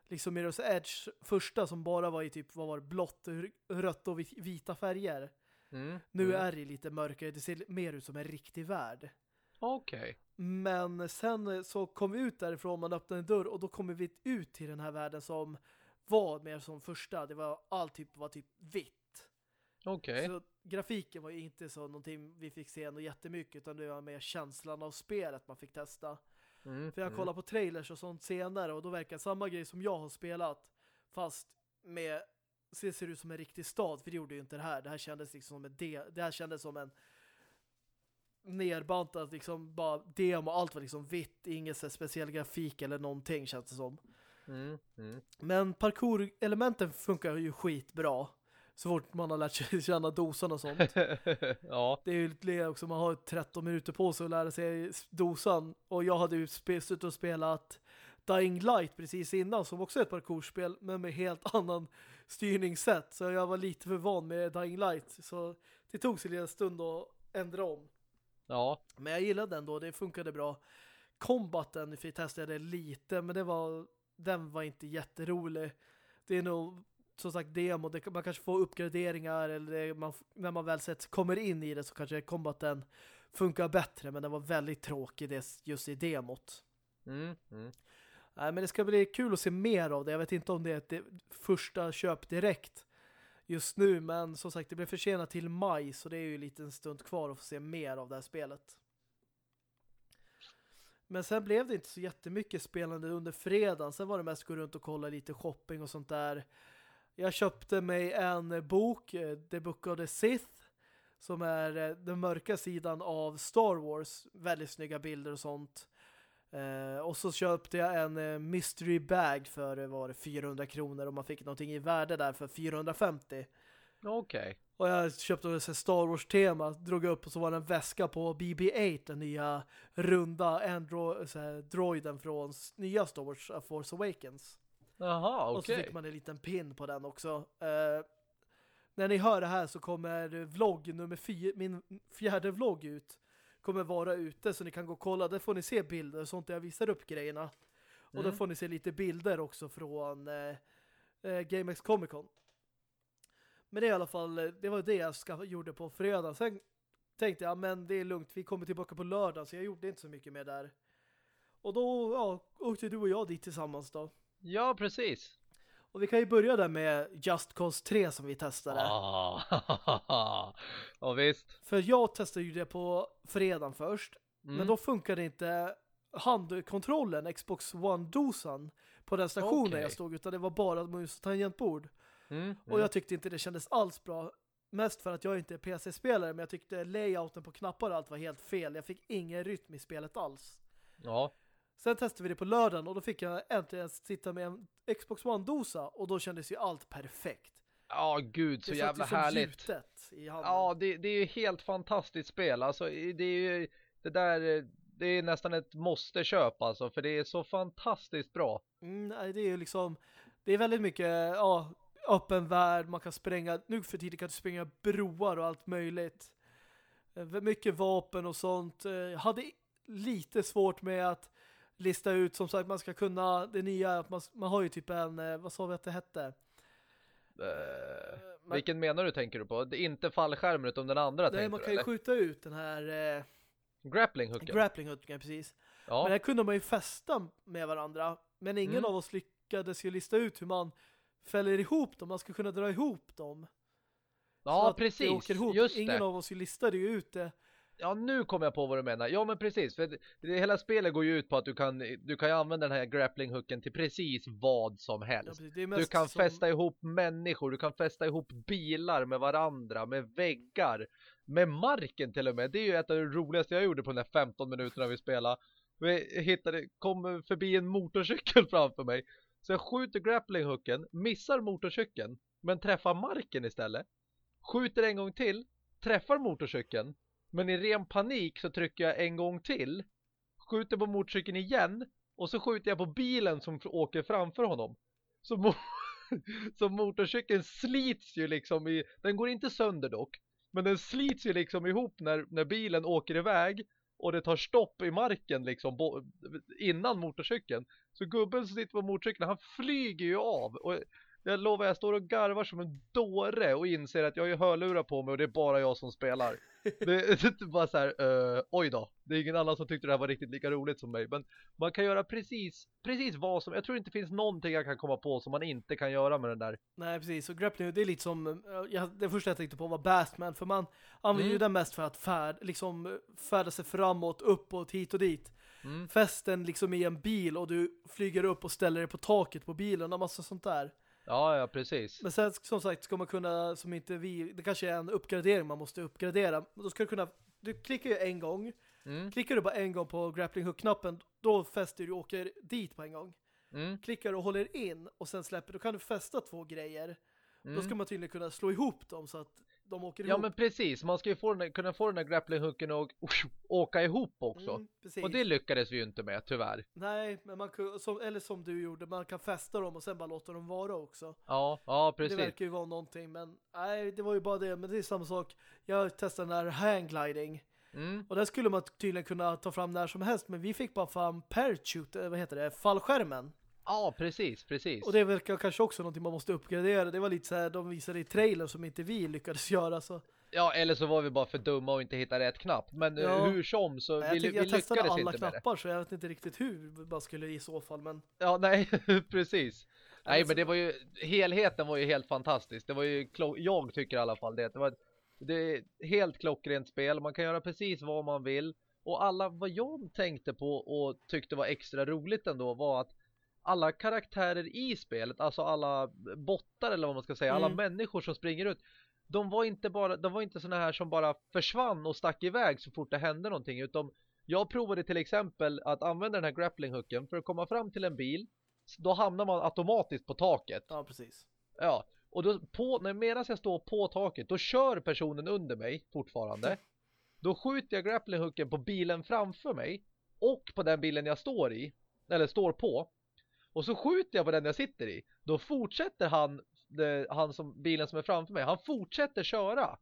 liksom Mirror's Edge första som bara var i typ vad var det, blått, rött och vita färger. Mm, nu mm. är det lite mörkare. Det ser mer ut som en riktig värld. Okej. Okay. Men sen så kom vi ut därifrån, man öppnade en dörr och då kommer vi ut till den här världen som var mer som första. Det var allt typ var typ vitt. Okej. Okay. Så grafiken var ju inte så någonting vi fick se något jättemycket utan det var mer känslan av spelet man fick testa. Mm, För jag mm. kollade på trailers och sånt senare och då verkar samma grej som jag har spelat fast med det ser ut som en riktig stad för det gjorde ju inte det här. Det här kändes liksom som en de det här kändes som en nerbantad liksom bara demo, allt var liksom vitt, ingen speciell grafik eller någonting känns det som. Mm, mm. Men parkour-elementen funkar ju skitbra. Så fort man har lärt sig känna dosan och sånt. ja. Det är ju det också, man har 13 minuter på sig att lära sig dosan. Och jag hade ju suttit och spelat Dying Light precis innan som också är ett parkourspel men med helt annan styrningssätt. Så jag var lite för van med Dying Light. Så det tog sig en stund att ändra om. Ja. Men jag gillade den då, det funkade bra. Combaten fick testa det lite men det var den var inte jätterolig. Det är nog som sagt demo, det, man kanske får uppgraderingar eller man, när man väl sett kommer in i det så kanske combaten funkar bättre men den var väldigt tråkig det, just i demot. Mm, mm. Nej, men det ska bli kul att se mer av det. Jag vet inte om det är ett första köp direkt just nu men som sagt det blir försenat till maj så det är ju en liten stund kvar att få se mer av det här spelet. Men sen blev det inte så jättemycket spelande under fredagen. Sen var det mest gå runt och kolla lite shopping och sånt där. Jag köpte mig en bok, eh, The Book of the Sith, som är eh, den mörka sidan av Star Wars. Väldigt snygga bilder och sånt. Eh, och så köpte jag en eh, mystery bag för var det 400 kronor och man fick någonting i värde där för 450. Okej. Okay. Och jag köpte ett Star Wars-tema, drog upp och så var det en väska på BB-8, den nya runda Andro droiden från nya Star Wars Force Awakens. Jaha, okej. Okay. Och så fick man en liten pin på den också. Uh, när ni hör det här så kommer vlogg nummer fyra, min fjärde vlogg ut. Kommer vara ute så ni kan gå och kolla. Där får ni se bilder och sånt där jag visar upp grejerna. Och mm. då får ni se lite bilder också från uh, uh, GameX Comic Con. Men det är i alla fall, det var det jag ska, gjorde på fredag. Sen tänkte jag, men det är lugnt, vi kommer tillbaka på lördag så jag gjorde inte så mycket mer där. Och då ja, åkte du och jag dit tillsammans då. Ja, precis. Och vi kan ju börja där med Just Cause 3 som vi testade. Ah, ja visst. För jag testade ju det på fredagen först. Mm. Men då funkade inte handkontrollen, Xbox One-dosan på den stationen okay. jag stod utan det var bara mus och tangentbord. Mm, och jag tyckte inte det kändes alls bra. Mest för att jag inte är PC-spelare men jag tyckte layouten på knappar och allt var helt fel. Jag fick ingen rytm i spelet alls. Ja. Sen testade vi det på lördagen och då fick jag äntligen sitta med en Xbox One-dosa och då kändes ju allt perfekt. Ja, gud, så jävla härligt. I ja, det, det är ju helt fantastiskt spel. Alltså, det är ju det där, det är nästan ett måste köpa alltså, för det är så fantastiskt bra. Mm, det är ju liksom, det är väldigt mycket, ja, öppen värld, man kan spränga, nu för tiden kan du spränga broar och allt möjligt. Eh, mycket vapen och sånt. Jag eh, hade lite svårt med att lista ut, som sagt, man ska kunna det nya, man, man har ju typ en, eh, vad sa vi att det hette? Uh, man, vilken menar du tänker du på? Det är inte fallskärmen utan den andra Nej, man kan ju skjuta ut den här eh, grappling hooken. Grappling hooken, precis. Ja. Men där kunde man ju fästa med varandra. Men ingen mm. av oss lyckades ju lista ut hur man fäller ihop dem. Man ska kunna dra ihop dem. Ja, precis. Just Ingen det. av oss listade ju ut det. Ja, nu kommer jag på vad du menar. Ja, men precis. För det, det, hela spelet går ju ut på att du kan, du kan använda den här grappling-hooken till precis vad som helst. Ja, du kan som... fästa ihop människor, du kan fästa ihop bilar med varandra, med väggar, med marken till och med. Det är ju ett av det roligaste jag gjorde på den här 15 minuterna vi spelade. Vi hittade, kom förbi en motorcykel framför mig. Så jag skjuter grappling-hooken, missar motorcykeln, men träffar marken istället. Skjuter en gång till, träffar motorcykeln, men i ren panik så trycker jag en gång till. Skjuter på motorcykeln igen. Och så skjuter jag på bilen som åker framför honom. Så, mo så motorcykeln slits ju liksom i... Den går inte sönder dock. Men den slits ju liksom ihop när, när bilen åker iväg. Och det tar stopp i marken liksom innan motorcykeln. Så gubben som sitter på motorcykeln, han flyger ju av. Och jag lovar, jag står och garvar som en dåre och inser att jag har hörlurar på mig och det är bara jag som spelar. Det, det är bara så här, uh, oj då. Det är ingen annan som tyckte det här var riktigt lika roligt som mig. Men man kan göra precis, precis vad som, jag tror inte det finns någonting jag kan komma på som man inte kan göra med den där. Nej, precis. Och grappling, det är lite som, ja, det första jag tänkte på var Batman. För man använder mm. ju den mest för att färd, liksom färda sig framåt, uppåt, hit och dit. Mm. Fästen liksom i en bil och du flyger upp och ställer dig på taket på bilen och massa sånt där. Ja, ja, precis. Men sen som sagt ska man kunna, som inte vi, det kanske är en uppgradering man måste uppgradera. Då ska du kunna, du klickar ju en gång. Mm. Klickar du bara en gång på grappling hook-knappen, då fäster du och åker dit på en gång. Mm. Klickar och håller in och sen släpper, då kan du fästa två grejer. Mm. Då ska man tydligen kunna slå ihop dem så att de åker ja, ihop. Ja, men precis. Man ska ju få den, kunna få den där grapplinghooken och åka ihop också. Mm, och det lyckades vi ju inte med, tyvärr. Nej, men man kan, som, eller som du gjorde, man kan fästa dem och sen bara låta dem vara också. Ja, ja, precis. Det verkar ju vara någonting, men nej, det var ju bara det. Men det är samma sak. Jag testade den här hanggliding. Mm. Och där skulle man tydligen kunna ta fram när som helst, men vi fick bara fram parachute, vad heter det, fallskärmen. Ja, precis, precis. Och det verkar kanske också någonting man måste uppgradera. Det var lite så här, de visade i trailern som inte vi lyckades göra så. Ja, eller så var vi bara för dumma och inte hittade rätt knapp. Men eh, ja. hur som så jag vi, vi jag lyckades inte alla knappar så jag vet inte riktigt hur man skulle i så fall. Men... Ja, nej, precis. Nej, men det var ju, helheten var ju helt fantastisk. Det var ju, jag tycker i alla fall det. Det var det är helt klockrent spel. Man kan göra precis vad man vill. Och alla, vad jag tänkte på och tyckte var extra roligt ändå var att alla karaktärer i spelet, alltså alla bottar eller vad man ska säga, mm. alla människor som springer ut, de var inte bara, de var inte såna här som bara försvann och stack iväg så fort det hände någonting, utan jag provade till exempel att använda den här grappling hooken för att komma fram till en bil, då hamnar man automatiskt på taket. Ja, precis. Ja, och då på, när medan jag står på taket, då kör personen under mig fortfarande. Då skjuter jag grappling hooken på bilen framför mig och på den bilen jag står i, eller står på. Och så skjuter jag på den jag sitter i. Då fortsätter han, han som, bilen som är framför mig, han fortsätter köra.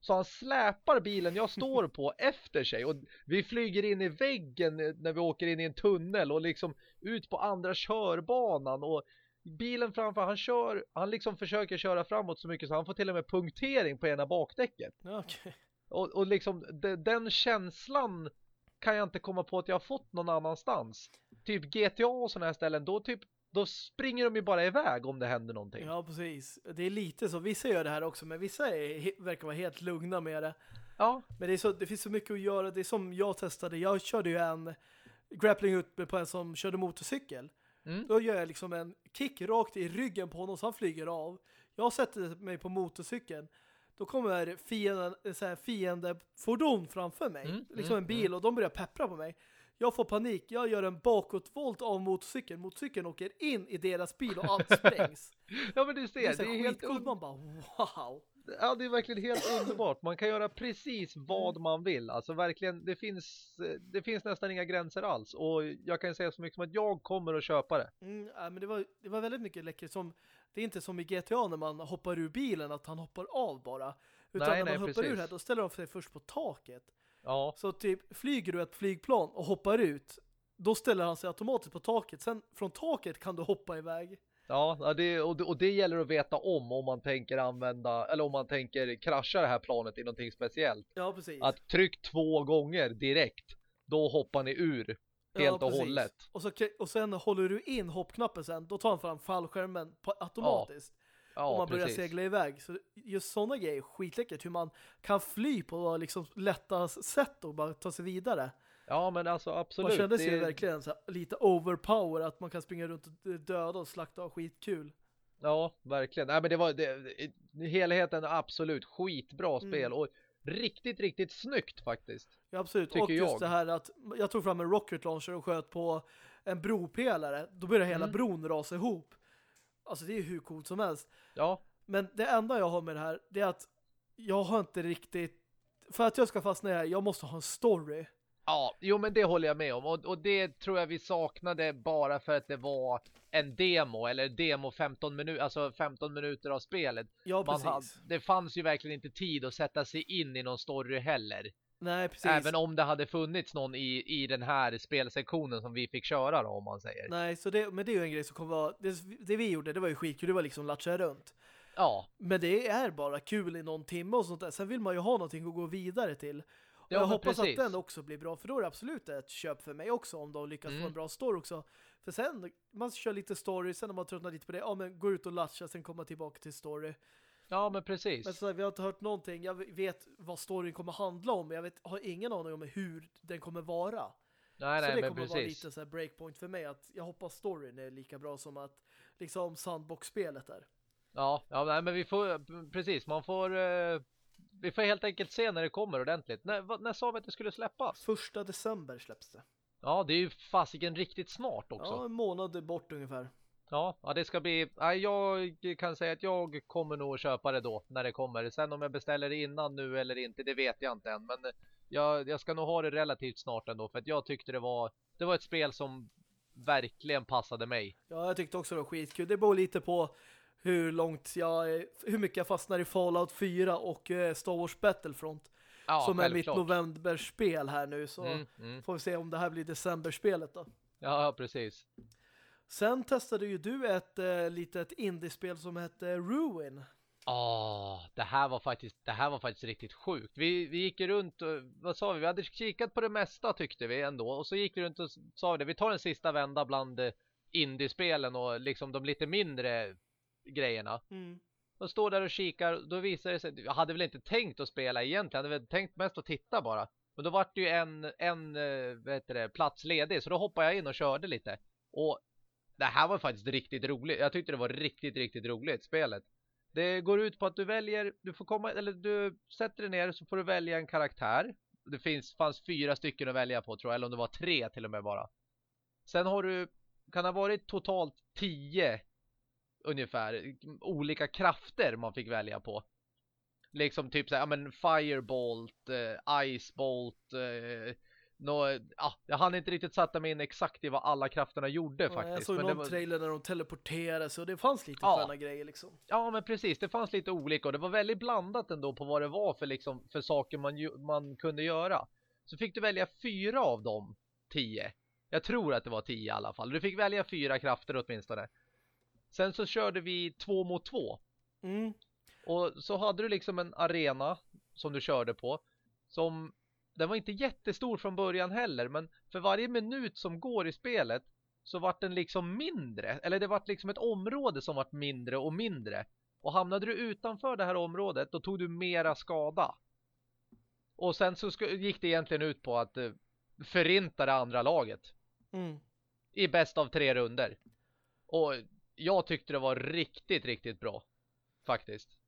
Så han släpar bilen jag står på efter sig och vi flyger in i väggen när vi åker in i en tunnel och liksom ut på andra körbanan och bilen framför han kör, han liksom försöker köra framåt så mycket så han får till och med punktering på ena bakdäcket. Okay. Och, och liksom de, den känslan kan jag inte komma på att jag har fått någon annanstans. Typ GTA och sådana här ställen, då typ då springer de ju bara iväg om det händer någonting. Ja, precis. Det är lite så. Vissa gör det här också, men vissa är, verkar vara helt lugna med det. Ja. Men det, så, det finns så mycket att göra. Det är som jag testade. Jag körde ju en grappling ut på en som körde motorcykel. Mm. Då gör jag liksom en kick rakt i ryggen på honom så han flyger av. Jag sätter mig på motorcykeln då kommer fienden, så här, fiendefordon framför mig. Mm, liksom mm, en bil mm. och de börjar peppra på mig. Jag får panik, jag gör en bakåtvolt av motorcykeln. Motorcykeln åker in i deras bil och allt sprängs. ja men du ser, det är, det är helt coolt. Man bara, wow. Ja, det är verkligen helt underbart. Man kan göra precis vad mm. man vill. Alltså verkligen, det finns, det finns nästan inga gränser alls. Och jag kan säga så mycket som att jag kommer att köpa det. Mm, ja, men det var, det var väldigt mycket läckert. Som, det är inte som i GTA när man hoppar ur bilen att han hoppar av bara. Utan nej, när man nej, hoppar precis. ur här, då ställer de sig först på taket. Ja. Så typ, flyger du ett flygplan och hoppar ut, då ställer han sig automatiskt på taket. Sen från taket kan du hoppa iväg. Ja, det, och, det, och det gäller att veta om om man tänker använda eller om man tänker krascha det här planet i någonting speciellt. Ja, precis. Att tryck två gånger direkt, då hoppar ni ur helt ja, och hållet. Och, så, och sen håller du in hoppknappen sen, då tar han fram fallskärmen på, automatiskt. Ja. Och man börjar precis. segla iväg. Så just sådana grejer är skitläckert. Hur man kan fly på liksom lätta sätt och bara ta sig vidare. Ja, men alltså absolut. Man kände sig det... verkligen så lite overpower att man kan springa runt och döda och slakta och skitkul. Ja, verkligen. Nej, men det var det, helheten absolut skitbra Mm. spel och riktigt, riktigt snyggt faktiskt. Ja, absolut. Och just jag. det här att jag tog fram en rocket launcher och sköt på en bropelare. Då börjar hela Mm. bron rasa ihop. Alltså det är ju hur coolt som helst. Ja, Men det enda jag har med det här det är att jag har inte riktigt för att jag ska fastna i det här, jag måste ha en story. ja, jo men det håller jag med om och, och det tror jag vi saknade bara för att det var en demo eller demo 15 minuter, alltså 15 minuter av spelet. Ja, Man precis. hade, det fanns ju verkligen inte tid att sätta sig in i någon story heller. Nej, precis. Även om det hade funnits någon i, i den här spelsektionen som vi fick köra då, om man säger. Nej, så det, men det är ju en grej som kommer vara det, det vi gjorde, det var ju skitkul, det var liksom latcha runt. Ja, Men det är bara kul i någon timme och sånt där. Sen vill man ju ha någonting att gå vidare till. Och Ja, jag hoppas precis. att den också blir bra, för då är det absolut ett köp för mig också om de lyckas få Mm. en bra story också. För sen, man kör lite story, sen när man tröttnar lite på det, ja men gå ut och latcha, sen komma tillbaka till story. Ja men precis. Men så här, vi har inte hört någonting, jag vet vad storyn kommer handla om, men jag vet, har ingen aning om hur den kommer vara. nej, så nej, det kommer vara precis. lite så här breakpoint för mig, att jag hoppas storyn är lika bra som att liksom sandbox-spelet är. Ja, ja nej, men vi får, precis, man får, eh, vi får helt enkelt se när det kommer ordentligt. När, när sa vi att det skulle släppas? Första december släpps det. Ja, det är ju fasiken riktigt snart också. Ja, en månad bort ungefär. Ja, ja det ska bli, nej, jag kan säga att jag kommer nog köpa det då när det kommer. Sen om jag beställer det innan nu eller inte, det vet jag inte än. Men jag, jag ska nog ha det relativt snart ändå för att jag tyckte det var, det var ett spel som verkligen passade mig. Ja, jag tyckte också det var skitkul. Det beror lite på hur långt jag, hur mycket jag fastnar i Fallout 4 och eh, Star Wars Battlefront. Ja, som är mitt novemberspel här nu. Så Mm, mm. får vi se om det här blir decemberspelet då. Ja, precis. Sen testade ju du ett eh, litet indiespel som hette Ruin. Ja, det här var faktiskt det här var faktiskt riktigt sjukt. Vi, vi gick ju runt och vad sa vi? Vi hade kikat på det mesta tyckte vi ändå och så gick vi runt och sa vi det. Vi tar en sista vända bland eh, indiespelen och liksom de lite mindre grejerna. Mm. Och står där och kikar, då visar det sig, jag hade väl inte tänkt att spela egentligen, jag hade väl tänkt mest att titta bara. Men då var det ju en, en eh, vad heter det, plats ledig, så då hoppade jag in och körde lite. Och det här var faktiskt riktigt roligt. Jag tyckte det var riktigt, riktigt roligt, spelet. Det går ut på att du väljer, du får komma, eller du sätter dig ner så får du välja en karaktär. Det finns, fanns fyra stycken att välja på tror jag, eller om det var tre till och med bara. Sen har du, kan ha varit totalt tio ungefär olika krafter man fick välja på. Liksom typ så här, ja men Firebolt, eh, Icebolt, eh, nå, ah, jag hann inte riktigt sätta mig in exakt i vad alla krafterna gjorde Ja, faktiskt. jag såg men någon var, trailer när de teleporterade så det fanns lite Ja. sköna grejer liksom. ja men precis, det fanns lite olika och det var väldigt blandat ändå på vad det var för, liksom, för saker man, man kunde göra. Så fick du välja fyra av dem, tio. Jag tror att det var tio i alla fall. Du fick välja fyra krafter åtminstone. Sen så körde vi två mot två. Mm. Och så hade du liksom en arena som du körde på som den var inte jättestor från början heller men för varje minut som går i spelet så vart den liksom mindre eller det vart liksom ett område som vart mindre och mindre. Och hamnade du utanför det här området då tog du mera skada. Och sen så gick det egentligen ut på att eh, förinta det andra laget. Mm. i bäst av tre runder. Och jag tyckte det var riktigt riktigt bra faktiskt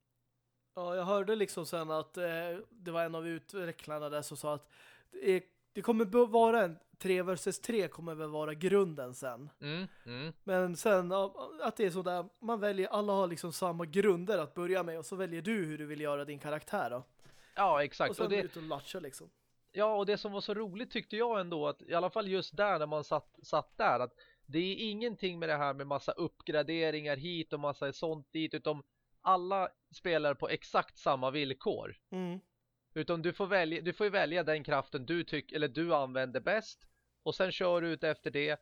Ja, jag hörde liksom sen att eh, det var en av utvecklarna där som sa att det, är- det kommer vara en 3 vs 3 kommer väl vara grunden sen. Mm, mm. Men sen att det är sådär, man väljer, alla har liksom samma grunder att börja med och så väljer du hur du vill göra din karaktär då. Ja, Och exakt. sen Och det, ut och latcha liksom. ja, och det som var så roligt tyckte jag ändå att i alla fall just där när man satt, satt där att det är ingenting med det här med massa uppgraderingar hit och massa sånt dit utan alla spelar på exakt samma villkor. Mm. Utan du får välja, du får välja den kraften du tycker eller du använder bäst och sen kör du ut efter det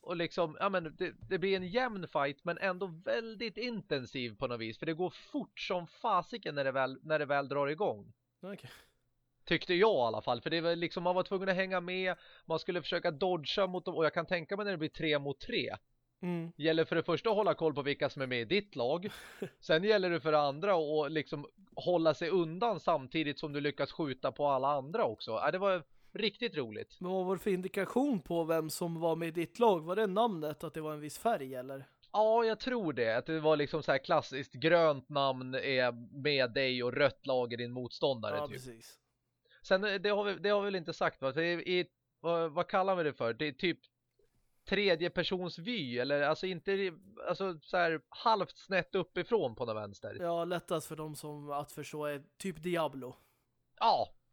och liksom, ja men det, det blir en jämn fight men ändå väldigt intensiv på något vis för det går fort som fasiken när det väl, när det väl drar igång. Okej. Tyckte jag i alla fall. För det var liksom, man var tvungen att hänga med. Man skulle försöka dodga mot dem. Och jag kan tänka mig när det blir tre mot tre. Mm. Gäller för det första att hålla koll på vilka som är med i ditt lag. Sen gäller det för det andra att liksom hålla sig undan samtidigt som du lyckas skjuta på alla andra också. Ja, det var riktigt roligt. Men vad var det för indikation på vem som var med i ditt lag? Var det namnet att det var en viss färg eller? Ja, jag tror det. Att det var liksom så här klassiskt grönt namn är med dig och rött lag är din motståndare Ja, typ. precis. Sen det har vi, det har vi väl inte sagt va? Är i, vad, vad kallar vi det för? Det är typ tredje persons vy eller alltså inte alltså så här halvt snett uppifrån på den vänster. Ja. Ja, lättast för dem som att förstå är typ Diablo.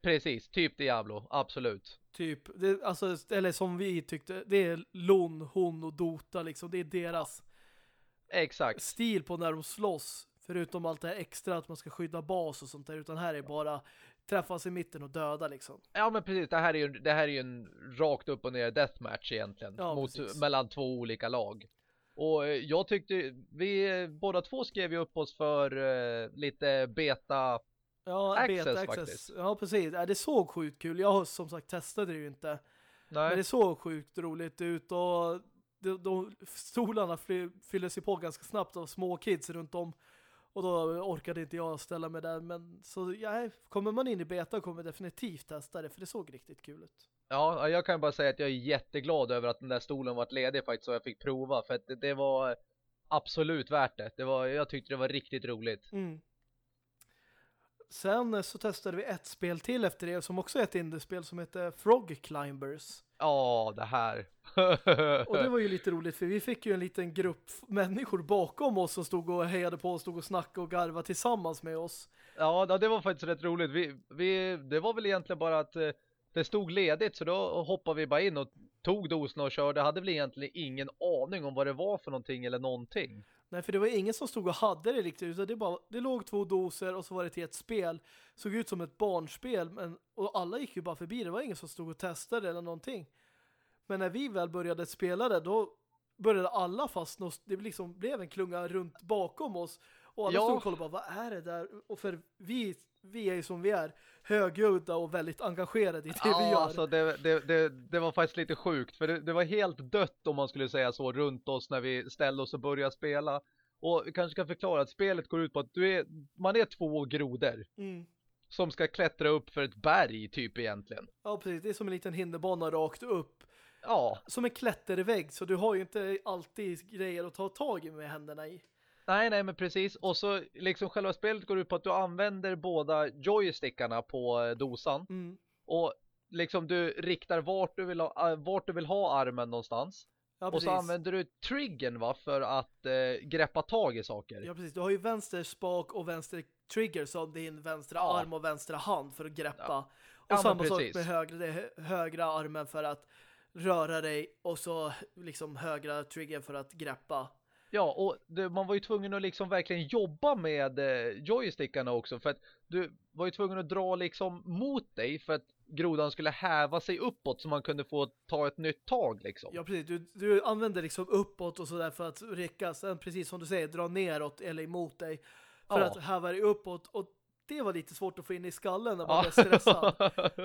precis. Typ Diablo. Absolut. Typ, det, alltså, eller som vi tyckte, det är Lon, hon och Dota liksom. Det är deras Exakt. stil på när de slåss. Förutom allt det här extra att man ska skydda bas och sånt där. Utan här är bara träffas i mitten och döda liksom. Ja men precis. Det här är ju, det här är ju en rakt upp och ner deathmatch egentligen. Ja, mot, precis. mellan två olika lag. Och eh, jag tyckte, vi eh, båda två skrev ju upp oss för eh, lite beta Ja, Access beta access. faktiskt. Ja, precis. Ja, det såg sjukt kul. Jag har som sagt testade det ju inte. Nej. Men det såg sjukt roligt ut och de, de stolarna fly, fyllde sig på ganska snabbt av små kids runt om. Och då orkade inte jag ställa mig där. Men så ja, kommer man in i beta kommer definitivt testa det för det såg riktigt kul ut. Ja, jag kan bara säga att jag är jätteglad över att den där stolen varit ledig faktiskt så jag fick prova för att det, det var absolut värt det. det var, jag tyckte det var riktigt roligt. Mm. Sen så testade vi ett spel till efter det som också är ett indiespel som heter Frog Climbers. Ja, det här. Och det var ju lite roligt för vi fick ju en liten grupp människor bakom oss som stod och hejade på oss, stod och snackade och garvade tillsammans med oss. Ja, det var faktiskt rätt roligt. Vi, vi, det var väl egentligen bara att eh, det stod ledigt så då hoppade vi bara in och tog doserna och körde. Hade väl egentligen ingen aning om vad det var för någonting eller någonting. Nej, för det var ingen som stod och hade det riktigt utan det, bara, det låg två doser och så var det till ett spel. Såg ut som ett barnspel men, och alla gick ju bara förbi. Det var ingen som stod och testade eller någonting. Men när vi väl började spela det då började alla fastna det liksom blev en klunga runt bakom oss. Och alla Ja. stod och kollade bara, vad är det där? Och för vi, vi är som vi är, högljudda och väldigt engagerade i det vi Ja, gör. alltså det, det, det, det var faktiskt lite sjukt för det, var helt dött om man skulle säga så runt oss när vi ställde oss och började spela. Och vi kanske ska förklara att spelet går ut på att du är, man är två grodor Mm. som ska klättra upp för ett berg typ egentligen. Ja, precis. Det är som en liten hinderbana rakt upp. Ja, Som en klättervägg, så du har ju inte alltid grejer att ta tag i med händerna i. nej nej men precis. Och så liksom själva spelet går ut på att du använder båda joystickarna på eh, dosan. Mm. Och liksom du riktar vart du vill ha, äh, vart du vill ha armen någonstans. Ja, och så använder du triggern va för att eh, greppa tag i saker. Ja, precis. Du har ju vänster spak och vänster trigger som din vänstra Ja. arm och vänstra hand för att greppa. Ja. Och samma sak med högra, högra armen för att röra dig och så liksom högra triggern för att greppa. Ja, och det, man var ju tvungen att liksom verkligen jobba med eh, joystickarna också för att du var ju tvungen att dra liksom mot dig för att grodan skulle häva sig uppåt så man kunde få ta ett nytt tag liksom. Ja, precis. Du, du använder liksom uppåt och sådär för att räcka. Sen precis som du säger, dra neråt eller emot dig. För Ja. att häva dig uppåt. Och det var lite svårt att få in i skallen när man Ja. blev stressad.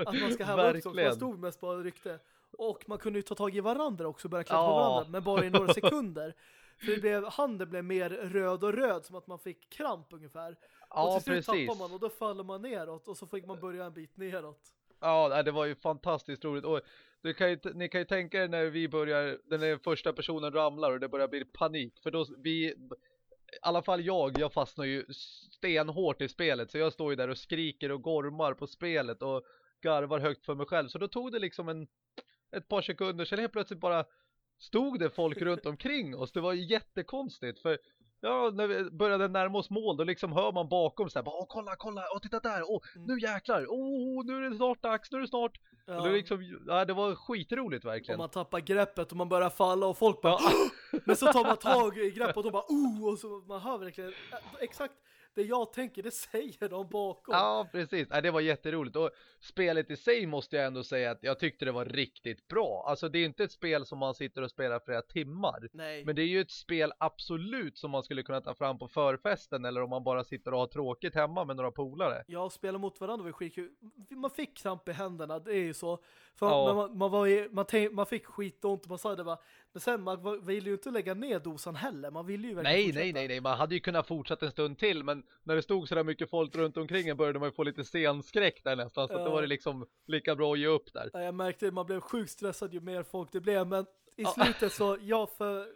Att man ska häva upp så. Man stod mest bara och ryckte. Och man kunde ju ta tag i varandra också och börja klättra på Ja. varandra. Men bara i några sekunder. För det blev, handen blev mer röd och röd som att man fick kramp ungefär. och Ja, till slut precis. tappar man och då faller man neråt. Och så fick man börja en bit neråt. Ja, det var ju fantastiskt roligt. Och du kan ju, ni kan ju tänka er när vi börjar, den första personen ramlar och det börjar bli panik. För då, vi, i alla fall jag, jag fastnar ju stenhårt i spelet. Så jag står ju där och skriker och gormar på spelet och garvar högt för mig själv. Så då tog det liksom en, ett par sekunder, sen helt plötsligt bara stod det folk runt omkring oss. Det var ju jättekonstigt för Ja, när vi började närma oss mål då liksom hör man bakom så här, bara, kolla, kolla, åh titta där, åh nu jäklar, åh nu är det snart dags, nu är det snart. Ja. Och det, liksom, ja, det var skitroligt Och verkligen. man tappar greppet och man börjar falla och folk bara Men så tar man tag i greppet och de bara oh och så man hör verkligen exakt det jag tänker det säger de bakom. Ja, precis. Ja, det var jätteroligt. Och spelet i sig måste jag ändå säga att jag tyckte det var riktigt bra. Alltså det är inte ett spel som man sitter och spelar flera timmar. Nej. Men det är ju ett spel absolut som man skulle kunna ta fram på förfesten eller om man bara sitter och har tråkigt hemma med några polare. Jag spelar mot varandra var skitkul. Man fick kramp i händerna. Det är ju så. För Ja. man, man, var, i- man, tänk, man fick skitont och man sa det bara, men sen man ville ju inte lägga ner dosan heller. Man ville ju verkligen Nej, fortsätta. nej, nej, nej. Man hade ju kunnat fortsätta en stund till, men när det stod så där mycket folk runt omkring en började man ju få lite scenskräck där nästan. Så Ja. då var det liksom lika bra att ge upp där. Nej, Jag märkte att man blev sjukt stressad ju mer folk det blev. Men i Ja. slutet så, ja för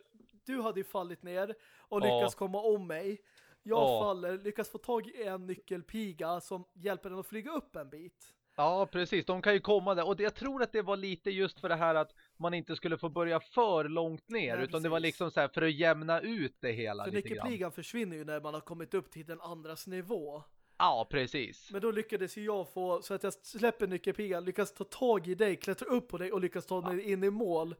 du hade ju fallit ner och Ja. lyckas komma om mig. Jag Ja. faller, lyckas få tag i en nyckelpiga som hjälper den att flyga upp en bit. Ja, precis. De kan ju komma där. Och det, jag tror att det var lite just för det här att man inte skulle få börja för långt ner. Nej, utan det var liksom så här för att jämna ut det hela För nyckelpigan försvinner ju när man har kommit upp till den andras nivå. Ja, precis. Men då lyckades ju jag få, så att jag släpper nyckelpigan, lyckas ta tag i dig, klättra upp på dig och lyckas ta mig in i mål.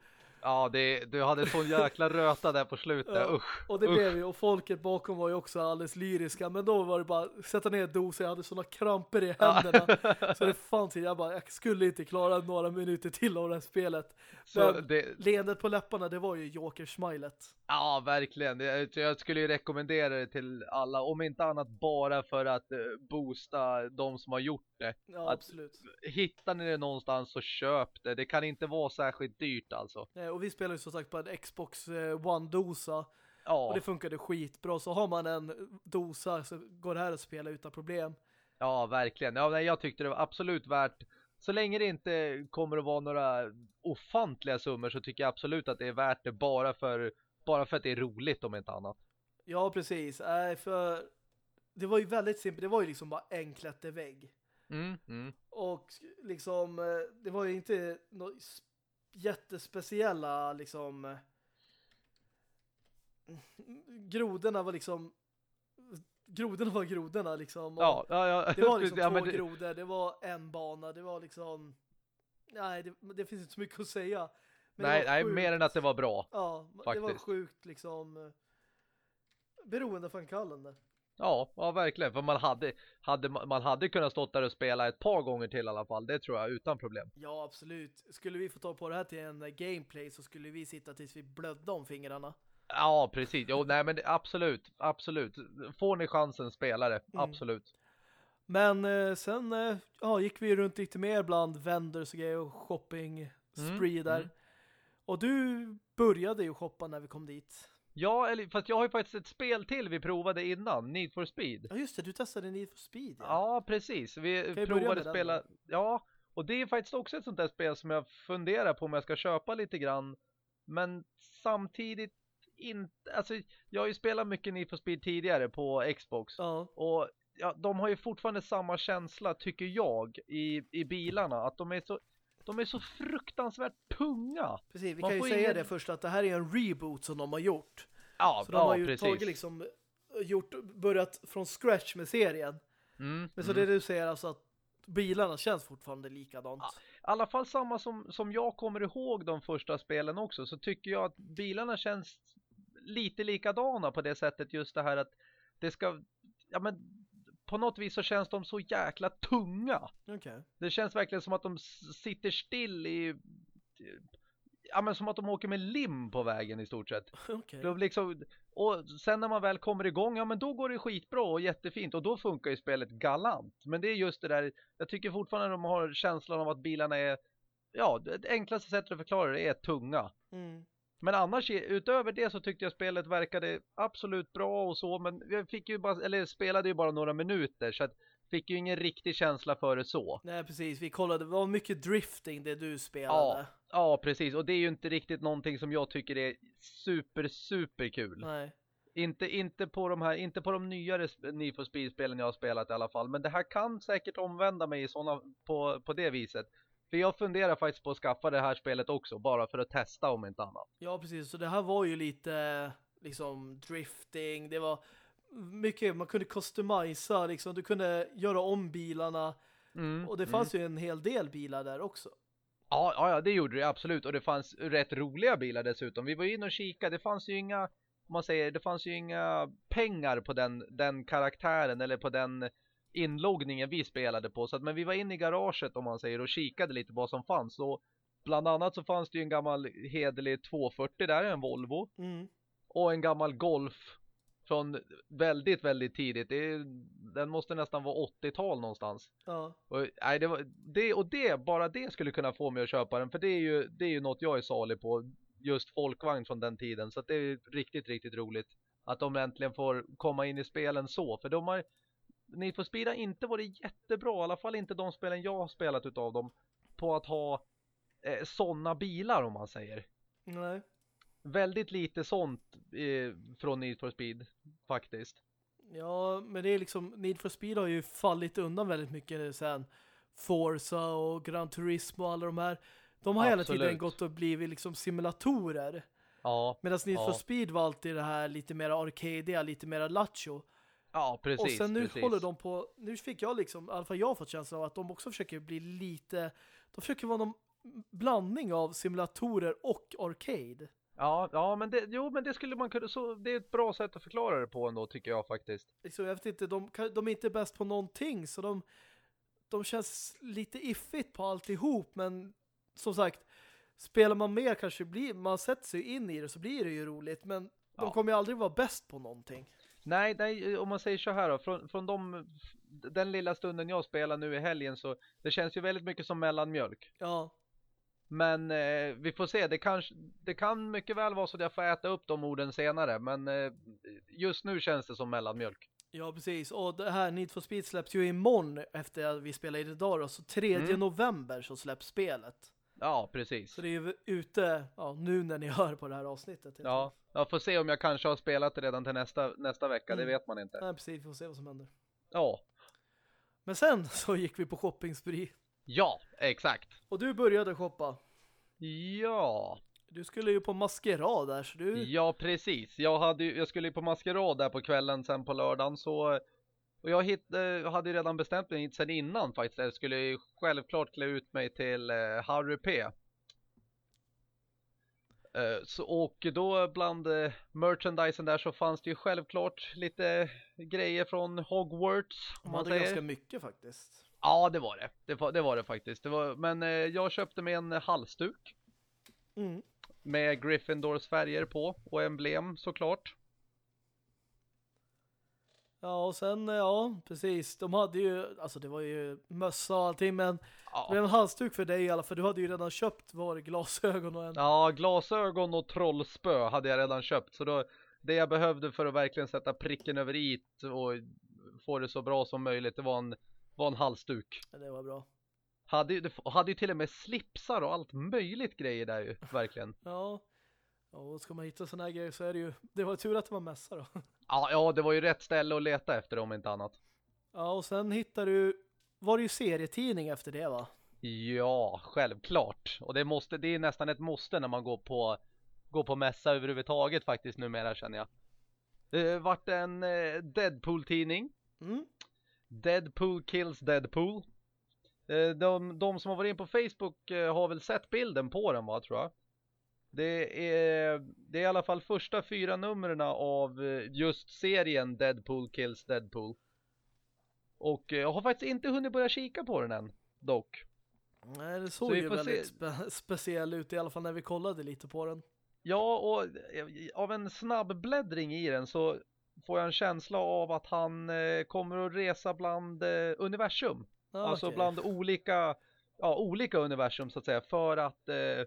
Ja, det, du hade sån jäkla röta där på slutet. Ja, Usch. Och det usch. blev ju, och folket bakom var ju också alldeles lyriska, men då var det bara sätta ner doser, jag hade såna kramper i händerna. så det fanns inte, jag bara, jag skulle inte klara några minuter till av det här spelet. Så Men det, leendet på läpparna, det var ju Joker-smilet. Ja, verkligen. Jag, skulle ju rekommendera det till alla, om inte annat bara för att eh, boosta de som har gjort det. Ja, Att- absolut. Hittar ni det någonstans så köp det. Det kan inte vara särskilt dyrt alltså. Eh, Och vi spelar ju som sagt på en Xbox eh, One-dosa. Och Ja, det funkade skitbra. Så har man en dosa så går det här att spela utan problem. ja verkligen. Ja, jag tyckte det var absolut värt. Så länge det inte kommer att vara några ofantliga summor så tycker jag absolut att det är värt det bara för, bara för att det är roligt om inte annat. Ja, precis. Nej, för det var ju väldigt simpelt. Det var ju liksom bara en klättervägg. Mm, mm. Och liksom, eh, det var ju inte några jättespeciella liksom grodorna var liksom grodorna var grodorna liksom. Ja, ja, ja. Det var liksom ja, två det- grodor, det var en bana, det var liksom nej, det, det finns inte så mycket att säga. Men Nej, nej, mer än att det var bra. Ja, det var faktiskt. sjukt liksom beroende framkallande. Ja, ja verkligen. För man hade, hade, man hade kunnat stått där och spela ett par gånger till i alla fall. Det tror jag, utan problem. Ja, absolut. Skulle vi få ta på det här till en eh, gameplay så skulle vi sitta tills vi blödde om fingrarna. Ja, precis. Jo, nej men absolut, absolut. Får ni chansen, spela det. Mm. Absolut. Men eh, sen eh, ja, gick vi runt lite mer bland vendors och grejer och shopping spree Mm, där. mm. Och du började ju shoppa när vi kom dit. Ja, eller, fast jag har ju faktiskt ett spel till vi provade innan, Need for Speed. Ja just det, du testade Need for Speed. Ja, precis. Vi Kan provade den spela, då? ja, och det är faktiskt också ett sånt där spel som jag funderar på om jag ska köpa lite grann. Men samtidigt inte, alltså jag har ju spelat mycket Need for Speed tidigare på Xbox. Ja, Och ja, de har ju fortfarande samma känsla tycker jag i, i bilarna. Att de är så, de är så fruktansvärt tunga. precis. Vi Man kan ju säga ingen- det först att det här är en reboot som de har gjort. Ja, Så de ja har ju precis. tagit liksom gjort, börjat från scratch med serien. Mm, Men så mm. det du säger alltså att bilarna känns fortfarande likadant. I alla fall samma som, som jag kommer ihåg de första spelen också så tycker jag att bilarna känns lite likadana på det sättet just det här att det ska, ja men på något vis så känns de så jäkla tunga. Okej. Det känns verkligen som att de sitter still i, ja men som att de åker med lim på vägen i stort sett. Okej. De liksom, och sen när man väl kommer igång, ja men då går det skitbra och jättefint och då funkar ju spelet galant. Men det är just det där, jag tycker fortfarande de har känslan av att bilarna är, ja det enklaste sättet att förklara det är tunga. Mm. Men annars, utöver det så tyckte jag spelet verkade absolut bra och så, men jag fick ju bara, eller spelade ju bara några minuter så att fick ju ingen riktig känsla för det så. Nej, precis. Vi kollade, det var mycket drifting det du spelade. Ja, precis. Och det är ju inte riktigt någonting som jag tycker är super, super kul. Nej. Inte, inte på de här, inte på de nyare Need for Speed-spelen jag har spelat i alla fall. Men det här kan säkert omvända mig i såna, på, på det viset. För jag funderar faktiskt på att skaffa det här spelet också, bara för att testa om inte annat. Ja, precis. Så det här var ju lite liksom drifting. Det var mycket, man kunde customisa liksom. Du kunde göra om bilarna. Mm, Och det fanns ju en hel del bilar där också. Ja, ja, det gjorde det absolut. Och det fanns rätt roliga bilar dessutom. Vi var inne och kikade. Det fanns ju inga, om man säger, det fanns ju inga pengar på den, den karaktären eller på den inloggningen vi spelade på. Så att, men vi var inne i garaget om man säger och kikade lite vad som fanns. Och bland annat så fanns det ju en gammal hederlig 240 där, en Volvo. Mm. Och en gammal Golf Från väldigt, väldigt tidigt. Det den måste nästan vara 80-tal någonstans. Ja. Och, nej, det, var, det, och det, bara det skulle kunna få mig att köpa den. För det är ju, det är ju något jag är salig på. Just folkvagn från den tiden. Så det är riktigt, riktigt roligt. Att de äntligen får komma in i spelen så. För de har, Need for Speed har inte varit jättebra. I alla fall inte de spelen jag har spelat utav dem. På att ha eh, sådana bilar om man säger. Nej. Väldigt lite sånt eh, från Need for Speed faktiskt. Ja, men det är liksom Need for Speed har ju fallit undan väldigt mycket sen Forza och Gran Turismo och alla de här. De har hela Absolut. tiden gått och blivit liksom simulatorer. Ja, Medan Need Ja. for Speed var alltid det här lite mer arcadiga, lite mer lattjo. Ja precis. och sen nu precis. håller de på, nu fick jag liksom, i alla fall jag har fått känslan av att de också försöker bli lite, de försöker vara någon blandning av simulatorer och arcade. Ja, ja men det, jo, men det skulle man kunna, så det är ett bra sätt att förklara det på ändå tycker jag faktiskt. Liksom, jag vet inte, de, de är inte bäst på någonting så de, de känns lite iffigt på alltihop men som sagt, spelar man mer kanske blir, man sätter sig in i det så blir det ju roligt men de Ja. kommer ju aldrig vara bäst på någonting. Nej, nej, om man säger så här då, från, från de, den lilla stunden jag spelar nu i helgen så det känns ju väldigt mycket som mellanmjölk. Ja, Men eh, vi får se, det, kanske, det kan mycket väl vara så att jag får äta upp de orden senare, men eh, just nu känns det som mellanmjölk. ja precis. Och det här Need for Speed släpps ju imorgon efter att vi det idag då, så 3 Mm. november så släpps spelet. Ja, precis. Så det är ju ute ja, nu när ni hör på det här avsnittet. Ja, jag får se om jag kanske har spelat det redan till nästa, nästa vecka, Mm. det vet man inte. Nej, precis. Vi får se vad som händer. Ja, Men sen så gick vi på shoppingspree. ja, exakt. Och du började shoppa. Ja, Du skulle ju på maskerad där, så du... ja precis. Jag, hade, jag skulle ju på maskerad där på kvällen sen på lördagen så och jag hit, eh, hade ju redan bestämt mig sen innan faktiskt. Jag skulle ju självklart klä ut mig till eh, Harry P. Eh, så, och då bland eh, merchandisen där så fanns det ju självklart lite grejer från Hogwarts. De Om man hade säger. ganska mycket faktiskt. Ja, det var det. Det var det, var det faktiskt. Det var, men eh, jag köpte mig en halsduk Mm. med Gryffindors färger på och emblem såklart. Ja, och sen, ja, precis. De hade ju, alltså det var ju mössa och allting, men det Ja. blev en halsduk för dig i alla. För du hade ju redan köpt var glasögon och en... ja, glasögon och trollspö hade jag redan köpt. Så då, det jag behövde för att verkligen sätta pricken över i och få det så bra som möjligt, det var en, var en halsduk. Ja, Det var bra. Hade, det hade ju till och med slipsar och allt möjligt grejer där ju, verkligen. Ja. Ja, och ska man hitta såna här grejer så är det ju... Det var tur att det var mässa då. Ja, ja, det var ju rätt ställe att leta efter om inte annat. Ja, och sen hittade du... Var det ju serietidning efter det va? Ja, självklart. Och det måste, det är nästan ett måste när man går på, går på mässa överhuvudtaget faktiskt numera känner jag. Det vart en eh, Deadpool-tidning. Mm. Deadpool kills Deadpool. Eh, de, de som har varit in på Facebook eh, har väl sett bilden på den va tror jag. Det är, det är i alla fall första fyra numren av eh, just serien Deadpool kills Deadpool. Och eh, jag har faktiskt inte hunnit börja kika på den än, dock. Nej, det såg Så ju väldigt se. spe speciell ut i alla fall när vi kollade lite på den. Ja, och eh, av en snabb bläddring i den så får jag en känsla av att han eh, kommer att resa bland eh, universum. Ja, alltså okej. bland olika, ja, olika universum så att säga för att eh,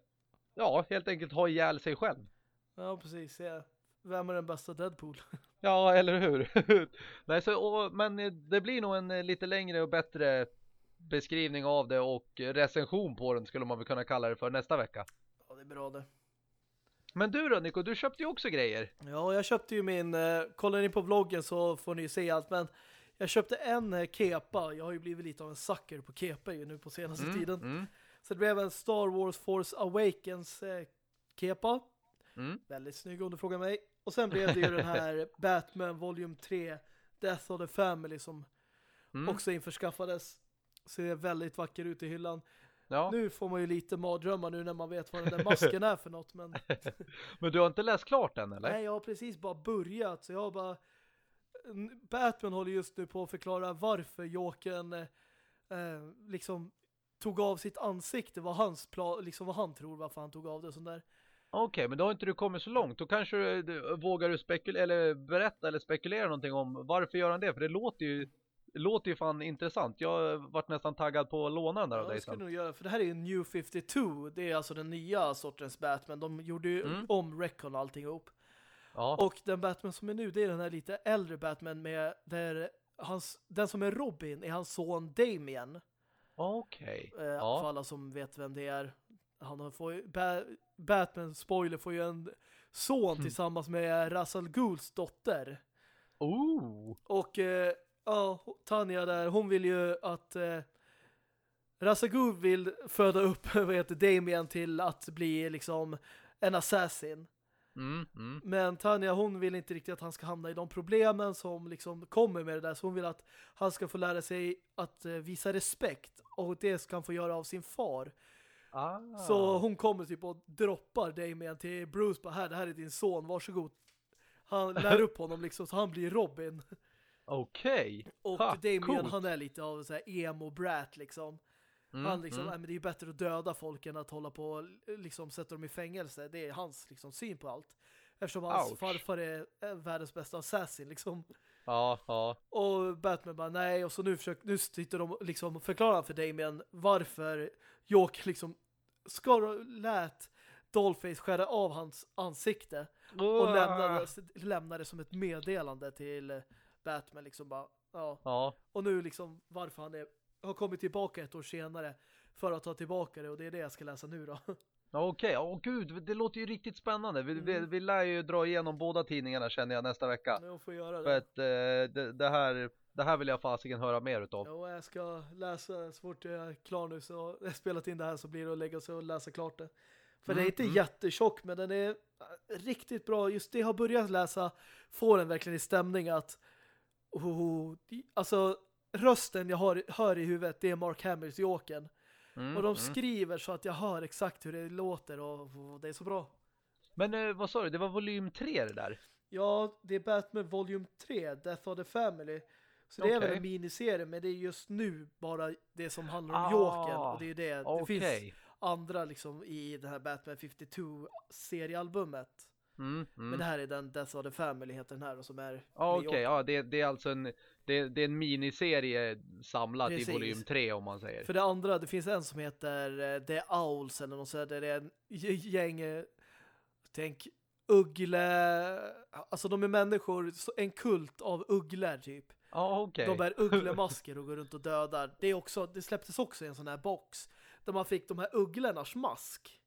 ja, helt enkelt ha ihjäl sig själv. Ja, precis. Ja. Vem är den bästa Deadpool? Ja, eller hur? Nej, så, och, men eh, det blir nog en eh, lite längre och bättre beskrivning av det och recension på den skulle man väl kunna kalla det för nästa vecka. Ja, det är bra det. Men du då Nico, du köpte ju också grejer. Ja, jag köpte ju min... Eh, kollar ni på vloggen så får ni se allt, men jag köpte en eh, kepa. Jag har ju blivit lite av en sucker på kepa ju nu på senaste tiden. Mm, Så det blev en Star Wars Force Awakens eh, kepa. mm. Väldigt snygg om du frågar mig. Och sen blev det ju den här Batman Volume 3 Death of the Family som Mm. också införskaffades. Ser väldigt vacker ut i hyllan. Ja. Nu får man ju lite mardrömmar nu när man vet vad den där masken är för något. Men Men du har inte läst klart den eller? nej, jag har precis bara börjat. Så jag har bara... Batman håller just nu på att förklara varför Jokern eh, eh, liksom tog av sitt ansikte. Vad hans plan, liksom vad han tror varför han tog av det och sånt där. Okej, men då har inte du kommit så långt. Då kanske du, du vågar du spekulera eller berätta eller spekulera någonting om varför gör han det? För det låter ju det låter ju fan intressant. Jag har varit nästan taggad på att låna den där Ja, av det dig skulle sen. nog göra, för det här är ju New 52. Det är alltså den nya sortens Batman. De gjorde ju Mm. om Recon och allting ihop. Ja, Och den Batman som är nu, det är den här lite äldre Batman med där hans, den som är Robin är hans son Damien. Okej. Eh, För Ja. alla som vet vem det är. Han får ju, ba Batman, spoiler, får ju en son Mm. tillsammans med Ra's Ghuls dotter. Oh! Och eh, ja, Tanja där, hon vill ju att eh, Ra's al Ghul vill föda upp vad heter Damien till att bli liksom en assassin. Mm, mm. Men Tanja hon vill inte riktigt att han ska hamna i de problemen som liksom kommer med det där. Så hon vill att han ska få lära sig att eh, visa respekt. Och det ska han få göra av sin far. Ah. Så hon kommer typ och droppar Damien till Bruce. Bara, här, det här är din son, varsågod. Han lär upp honom liksom så han blir Robin. Okej. Och Ha, Damien coolt. han är lite av så här emo-brat liksom. Mm, han liksom, mm. men det är ju bättre att döda folk än att hålla på och liksom sätta dem i fängelse. Det är hans liksom syn på allt. Eftersom hans Ouch. farfar är världens bästa assassin liksom. Ja, ja. Och Batman bara nej och så nu försöker nu sitter de liksom och förklarar för Damien varför Joker liksom ska lät Dollface skära av hans ansikte och lämna, lämna det som ett meddelande till Batman liksom bara ja. Ja, Och nu liksom varför han är, har kommit tillbaka ett år senare för att ta tillbaka det och det är det jag ska läsa nu då. okej. Åh gud, det låter ju riktigt spännande. Vi, vi, Mm. vi lär ju dra igenom båda tidningarna känner jag nästa vecka. Jag får göra För det. att eh, det, det, här, det här vill jag fasiken höra mer utav. Ja, jag ska läsa så fort jag är klar nu så jag spelat in det här så blir det att lägga sig och läsa klart det. För det är Mm, inte mm. jättetjock men den är äh, riktigt bra. Just det jag har börjat läsa får den verkligen i stämning att oh, alltså rösten jag har, hör i huvudet det är Mark Hamills Jokern. Mm, och de mm. skriver så att jag hör exakt hur det låter och, och det är så bra. Men eh, vad sa du, det var volym 3 det där? Ja, det är Batman Volume 3, Death of the Family. Så det är väl en miniserie, men det är just nu bara det som handlar om Ah, Jokern. Och det är ju det. Det Okej. finns andra liksom i det här Batman 52-seriealbumet. Mm, mm. Men det här är den Death of the Family heter den här och som är Ja, med okej. Joker. Ja, det, det är alltså en, det, det är en miniserie samlad Precis. i volym 3 om man säger. För det andra, det finns en som heter eh, The Owls eller något sådär. Där det är en gäng, eh, tänk uggle, alltså de är människor, en kult av ugglor typ. Ja, okej. De bär ugglemasker och går runt och dödar. Det, är också, det släpptes också i en sån här box där man fick de här ugglornas mask.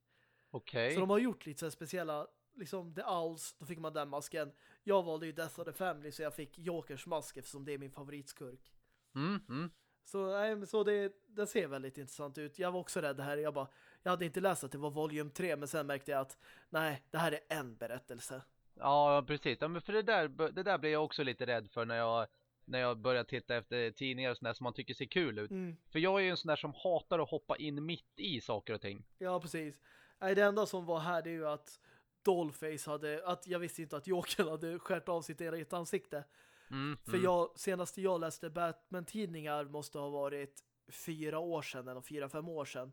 Okej. Så de har gjort lite så speciella, liksom The Owls, då fick man den masken. Jag valde ju Death of the Family så jag fick Jokers mask eftersom det är min favoritskurk. Mm, mm. Så, nej, så det, den ser väldigt intressant ut. Jag var också rädd det här. Jag, bara, jag hade inte läst att det var volym 3 men sen märkte jag att nej, det här är en berättelse. Ja, precis. Ja, men för det där, det där blir jag också lite rädd för när jag, när jag börjar titta efter tidningar och sådär som man tycker ser kul ut. Mm. För jag är ju en sån där som hatar att hoppa in mitt i saker och ting. Ja, precis. Nej, det enda som var här det är ju att Dollface hade, att jag visste inte att Jokern hade skärt av sitt eget ansikte. Mm, För mm. jag, senast jag läste Batman-tidningar måste ha varit fyra år sedan eller fyra, fem år sedan.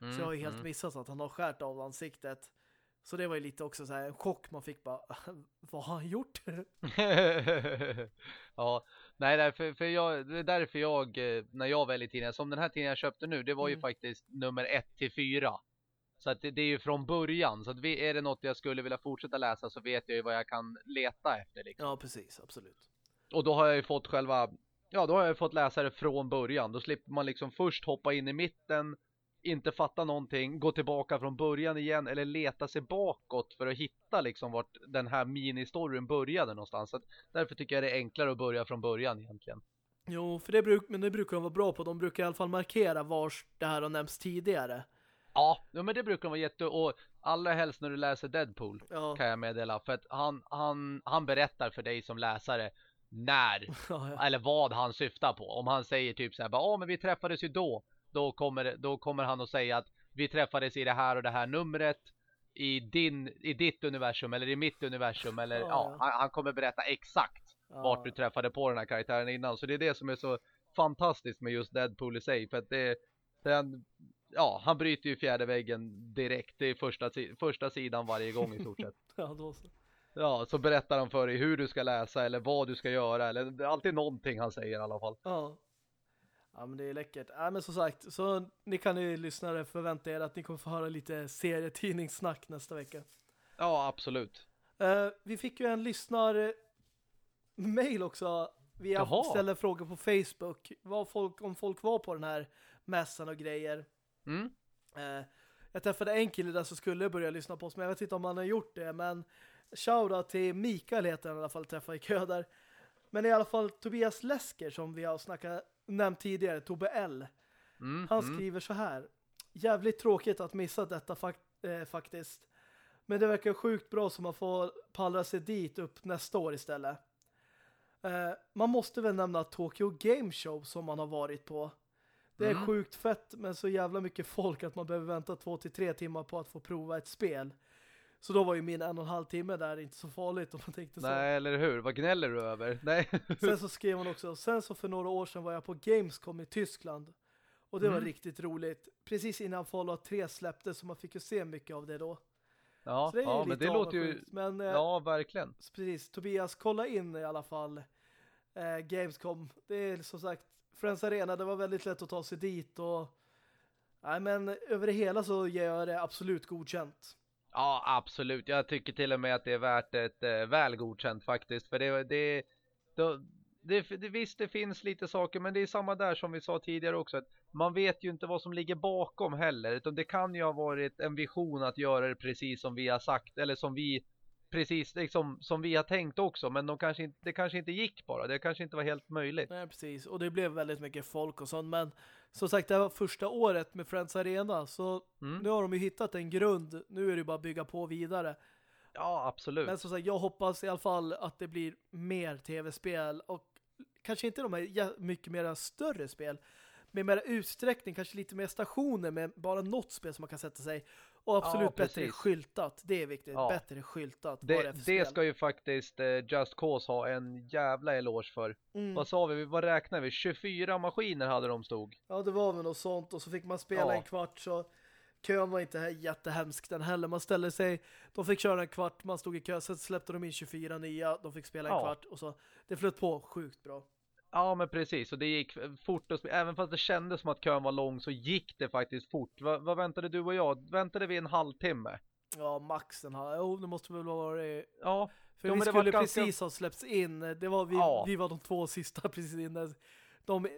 Mm, så jag har ju helt mm. missat att han har skärt av ansiktet. Så det var ju lite också så här en chock man fick bara, vad har han gjort? ja, nej därför, för jag, det är därför jag, eh, när jag väljer tidningar, som den här tidningen jag köpte nu, det var ju Mm. faktiskt nummer ett till fyra. Så att det, det är ju från början, så att vi, är det något jag skulle vilja fortsätta läsa så vet jag ju vad jag kan leta efter liksom. ja, precis, absolut. Och då har jag ju fått själva, ja då har jag ju fått läsa det från början. Då slipper man liksom först hoppa in i mitten, inte fatta någonting, gå tillbaka från början igen eller leta sig bakåt för att hitta liksom vart den här ministorien började någonstans. Så att därför tycker jag det är enklare att börja från början egentligen. Jo, för det, bruk, men det brukar de vara bra på. De brukar i alla fall markera vars det här har nämnts tidigare. Ja, ja, men det brukar de vara jätte... Och allra helst när du läser Deadpool Ja, kan jag meddela. För att han, han, han berättar för dig som läsare när ja, ja. eller vad han syftar på. Om han säger typ så här, ja men vi träffades ju då. Då kommer, då kommer han att säga att vi träffades i det här och det här numret i, din, i ditt universum eller i mitt universum. Eller Ja, ja, ja. han, han kommer berätta exakt vart du träffade på den här karaktären innan. Så det är det som är så fantastiskt med just Deadpool i sig. För att det, den, ja, han bryter ju fjärde väggen direkt. Det är första, första sidan varje gång i stort sett. ja, då så. Ja, så berättar han för dig hur du ska läsa eller vad du ska göra. Eller det är alltid någonting han säger i alla fall. Ja. Ja, men det är läckert. Ja, men som sagt, så ni kan ju lyssnare förvänta er att ni kommer få höra lite serietidningssnack nästa vecka. Ja, absolut. Uh, vi fick ju en lyssnar mail också. Vi ställt frågor på Facebook. Vad folk, om folk var på den här mässan och grejer. Mm. Uh, jag träffade en kille där som skulle börja lyssna på oss, men jag vet inte om han har gjort det. Men shoutout till Mikael heter han i alla fall, träffa i kö där. Men i alla fall Tobias Lesker som vi har snackat, nämnt tidigare, Tobbe L. Mm, han mm. skriver så här. Jävligt tråkigt att missa detta fak eh, faktiskt. Men det verkar sjukt bra så man får pallra sig dit upp nästa år istället. Eh, man måste väl nämna Tokyo Game Show som man har varit på. Det är Mm. sjukt fett men så jävla mycket folk att man behöver vänta två till tre timmar på att få prova ett spel. Så då var ju min en och en halv timme där inte så farligt om man tänkte så. Nej, eller hur? Vad gnäller du över? Nej. Sen så skrev han också, sen så för några år sedan var jag på Gamescom i Tyskland. Och det var Mm. riktigt roligt. Precis innan Fallout 3 släpptes så man fick ju se mycket av det då. Ja, det ja men det låter ju... Men eh, Ja, verkligen. precis, Tobias, kolla in i alla fall eh, Gamescom. Det är som sagt, Friends Arena, det var väldigt lätt att ta sig dit och nej men över det hela så ger jag det absolut godkänt. Ja, absolut. Jag tycker till och med att det är värt ett eh, väl godkänt faktiskt. För det, det, det, det, det, visst, det finns lite saker, men det är samma där som vi sa tidigare också. Att man vet ju inte vad som ligger bakom heller. Utan det kan ju ha varit en vision att göra det precis som vi har sagt. Eller som vi precis liksom, som vi har tänkt också. Men de kanske inte, det kanske inte gick bara. Det kanske inte var helt möjligt. Nej, precis. Och det blev väldigt mycket folk och sånt. Men som sagt, det var första året med Friends Arena. Så Mm. nu har de ju hittat en grund. Nu är det bara att bygga på vidare. Ja, absolut. Men som sagt, jag hoppas i alla fall att det blir mer tv-spel. Och kanske inte de här mycket mer större spel. Med mer utsträckning, kanske lite mer stationer med bara något spel som man kan sätta sig. Och absolut Ja, bättre skyltat. Det är viktigt. Ja. Bättre skyltat. Det, det spel. ska ju faktiskt eh, Just Cause ha en jävla eloge för. Mm. Vad sa vi? Vad räknar vi? 24 maskiner hade de stod. Ja, det var väl något sånt. Och så fick man spela Ja. en kvart så kön var inte jättehemsk den heller. Man ställde sig, de fick köra en kvart, man stod i kö, sen släppte de in 24 nya, de fick spela en Ja. kvart och så det flöt på sjukt bra. Ja men precis, och det gick fort och även fast det kändes som att kön var lång så gick det faktiskt fort. Va, vad väntade du och jag? Väntade vi en halvtimme? Ja, maxen har, jo det måste väl vara det. Ja, För Jo, vi men det var skulle ganska- precis ha släppts in, det var vi, Ja. vi var de två sista precis innan de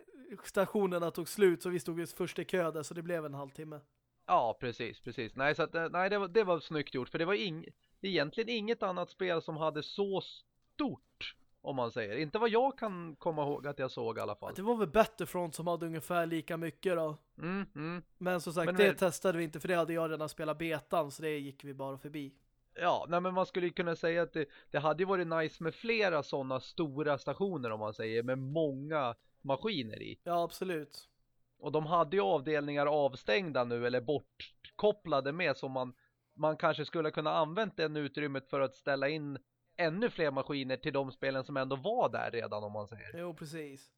stationerna tog slut så vi stod just först i kö där så det blev en halvtimme. ja precis, precis. Nej, så att, eh, nej det, var, det var snyggt gjort för det var ing, egentligen inget annat spel som hade så stort om man säger. Inte vad jag kan komma ihåg att jag såg i alla fall. Det var väl Battlefront som hade ungefär lika mycket då. Mm, mm. Men som sagt, Men det men- testade vi inte för det hade jag redan spelat betan så det gick vi bara förbi. Ja, nej men man skulle ju kunna säga att det, det hade ju varit nice med flera sådana stora stationer om man säger, med många maskiner i. Ja, absolut. Och de hade ju avdelningar avstängda nu eller bortkopplade med som man, man kanske skulle kunna använt den utrymmet för att ställa in ännu fler maskiner till de spelen som ändå var där redan om man säger. Jo, precis.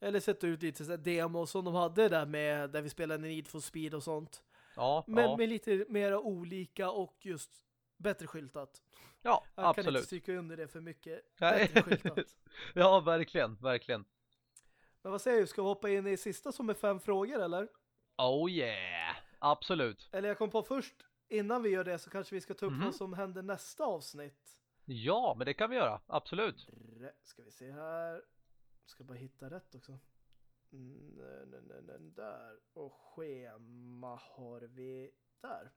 Eller sätta ut lite så här demo som de hade där med där vi spelade Need for Speed och sånt. Ja, Men ja, med lite mera olika och just bättre skyltat. ja Jag kan inte absolut. stryka under det för mycket. Bättre skyltat. ja, verkligen, verkligen. Men vad säger du? Ska vi hoppa in i sista som är fem frågor eller? Oh yeah, absolut. Eller jag kom på först, innan vi gör det så kanske vi ska ta upp Mhm. vad som händer nästa avsnitt. Ja, men det kan vi göra, absolut. Ska vi se här. Ska bara hitta rätt också. Mm, nej, nej, nej, där. Och schema har vi där.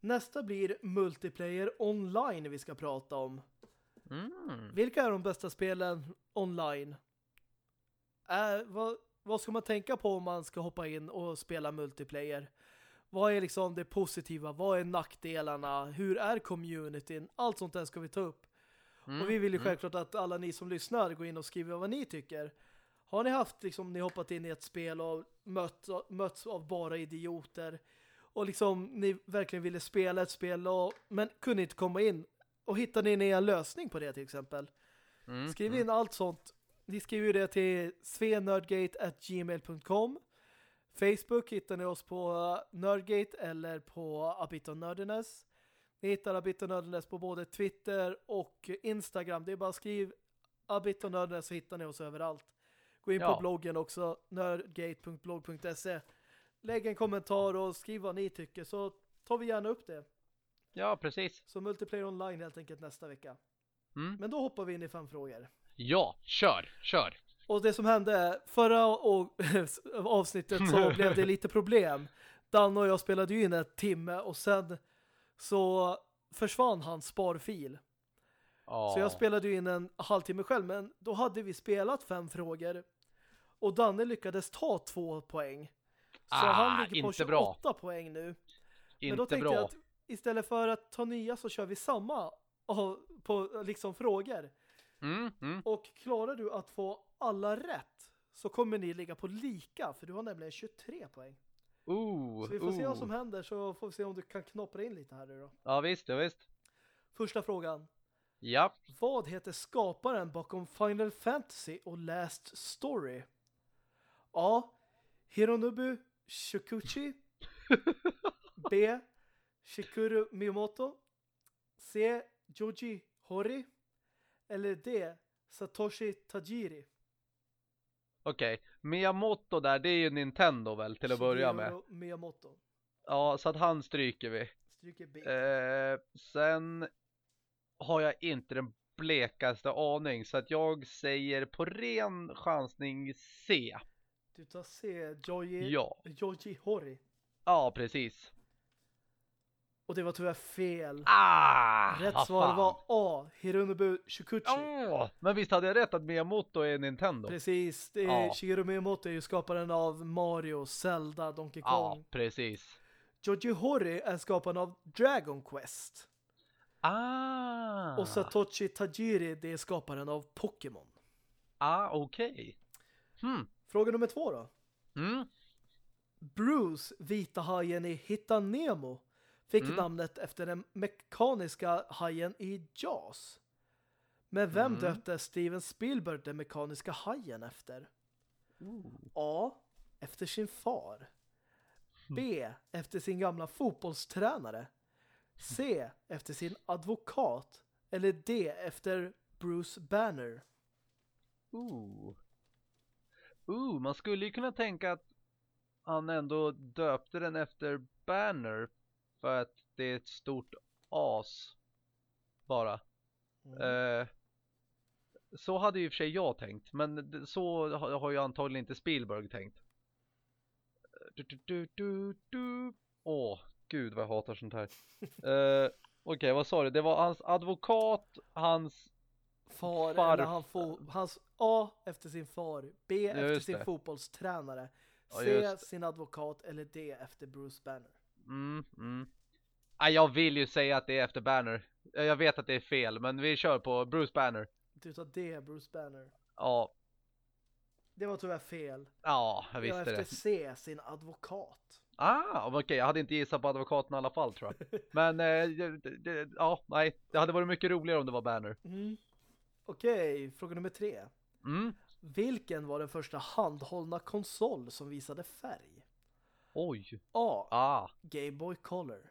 Nästa blir multiplayer online vi ska prata om. Mm. Vilka är de bästa spelen online? Äh, vad, vad ska man tänka på om man ska hoppa in och spela multiplayer? Vad är liksom det positiva? Vad är nackdelarna? Hur är communityn? Allt sånt där ska vi ta upp. Mm. Och vi vill ju mm. självklart att alla ni som lyssnar går in och skriver vad ni tycker. Har ni haft liksom, ni hoppat in i ett spel och mött, mötts av bara idioter och liksom ni verkligen ville spela ett spel och, men kunde inte komma in och hittade ni en lösning på det till exempel? Mm, Skriv mm. in allt sånt. Ni skriver det till svenördgate.gmail.com Facebook hittar ni oss på Nerdgate eller på Abito Nerdiness. Ni hittar Abito Nerdiness på både Twitter och Instagram. Det är bara skriv Abito Nerdiness så hittar ni oss överallt. Gå in Ja. på bloggen också, nerdgate.blog.se. Lägg en kommentar och skriv vad ni tycker så tar vi gärna upp det. Ja, precis. Så multiplayer online helt enkelt nästa vecka. Mm. Men då hoppar vi in i fem frågor. Ja, kör, kör. Och det som hände förra avsnittet så blev det lite problem. Danne och jag spelade ju in ett timme och sen så försvann hans sparfil. Ja. Så jag spelade ju in en halvtimme själv men då hade vi spelat fem frågor och Danne lyckades ta två poäng. Så Ah, han ligger på inte 28 bra. poäng nu. Men Inte då tänkte bra. jag att istället för att ta nya så kör vi samma på liksom frågor. Mm, mm. Och klarar du att få alla rätt så kommer ni ligga på lika för du har nämligen 23 poäng. Ooh, Så vi får se vad ooh. som händer så får vi se om du kan knoppa in lite här nu då. Ja, visst, ja, visst. Första frågan. Ja. Vad heter skaparen bakom Final Fantasy och Last Story? A. Hironobu Shikuchi B. Shikuru Miyamoto C. Joji Hori eller D. Satoshi Tajiri Okej. Miyamoto där, det är ju Nintendo väl till att börja med. Miyamoto Ja, så att han stryker vi. Stryker B Eh, sen har jag inte den blekaste aning så att jag säger på ren chansning C. Du tar C. Joji, Ja. Joji Hori Ja, precis. Och det var tyvärr fel Ah! Rätt svar var A. Hironobu Shikuchi Åh, men visst hade jag rätt att Miyamoto är Nintendo? Precis, det är, Ja. Shigeru Miyamoto är ju skaparen av Mario, Zelda, Donkey Ja, Kong. precis. Joji Hori är skaparen av Dragon Quest. Ah! Och Satoshi Tajiri, det är skaparen av Pokémon. Ah, okej. Hmm. Fråga nummer två då. Mm. Bruce, vita hajen i Hitta Nemo, fick Mm. namnet efter den mekaniska hajen i Jaws. Men vem Mm. döpte Steven Spielberg den mekaniska hajen efter? A. Efter sin far. B. Efter sin gamla fotbollstränare. C. Efter sin advokat. Eller D. Efter Bruce Banner. Ooh. Ooh, man skulle ju kunna tänka att han ändå döpte den efter Banner för att det är ett stort as bara. Eh, så hade ju i och för sig jag tänkt, men så har ju antagligen inte Spielberg tänkt. Du, du, du, du. Åh, gud vad jag hatar sånt här. Eh, Okej, vad sa du? Det var hans advokat, hans... Far, Far- han fo- hans A efter sin far. B efter just sin det. fotbollstränare. Ja, C det. sin advokat. Eller D efter Bruce Banner. Mm, mm. Nej, jag vill ju säga att det är efter Banner. Jag vet att det är fel, men vi kör på Bruce Banner. Du tar D, Bruce Banner. Ja, Det var tyvärr fel. ja, jag Det var visste efter det. C, sin advokat. Ah, okej, jag hade inte gissat på advokaten i alla fall tror jag. Men, eh, det, det, ja, nej, det hade varit mycket roligare om det var Banner. Mm. Okej, fråga nummer tre. Mm, Vilken var den första handhållna konsol som visade färg? Oj, A. ah, Game Boy Color.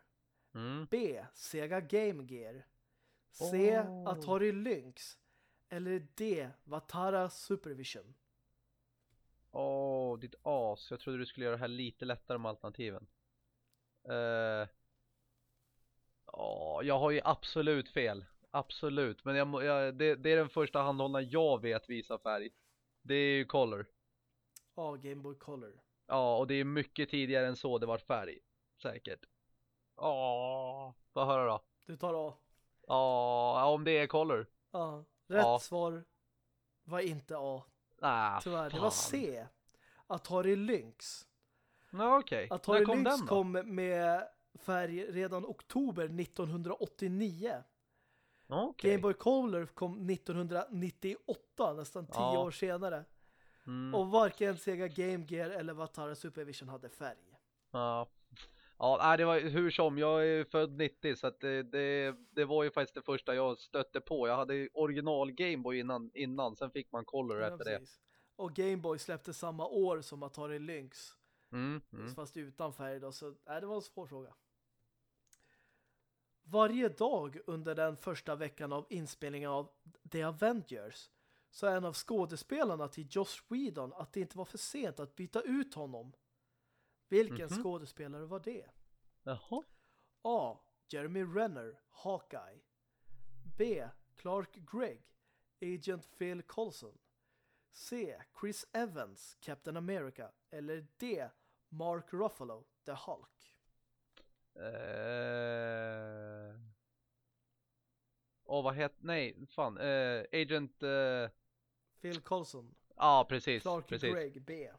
mm. B. Sega Game Gear. C. Oh. Atari Lynx. Eller D. Vatara Supervision. Åh, ditt as. Jag trodde du skulle göra det här lite lättare med alternativen. Eh, Ja, jag har ju absolut fel. Absolut. Men jag, jag, det, det är den första handhållna jag vet visar färg. Det är ju Color. A. Game Boy Color. Ja, och det är mycket tidigare än så det var färg. Säkert. Ja, vad höra då? Du tar A. Ja, om det är Color. Ja. Rätt Ja. svar var inte A. Ah, Tyvärr. Det fan. var C. Atari Lynx. Ja, okej. Atari När kom Lynx den då? kom med färg redan oktober 1989. Okej. Game Boy Color kom 1998, nästan 10 Ja. år senare. Mm. Och varken Sega Game Gear eller Vatara Supervision hade färg. Ja, ja det var hur som, jag är född 90 så att det, det, det var ju faktiskt det första jag stötte på. Jag hade original Gameboy innan, innan sen fick man Color Ja, efter det. precis. Och Game Boy släppte samma år som Atari Lynx. Mm, mm. Fast utan färg då, så nej, det var en svår fråga. Varje dag under den första veckan av inspelningen av The Avengers är en av skådespelarna till Joss Whedon att det inte var för sent att byta ut honom. Vilken Mhm. skådespelare var det? Jaha. A. Jeremy Renner, Hawkeye. B. Clark Gregg, Agent Phil Coulson. C. Chris Evans, Captain America. Eller D. Mark Ruffalo, The Hulk. Eh... Åh, vad heter... Nej, fan. Eh, Agent... eh, Ja, Phil Coulson, precis. Clark precis. Gregg, B.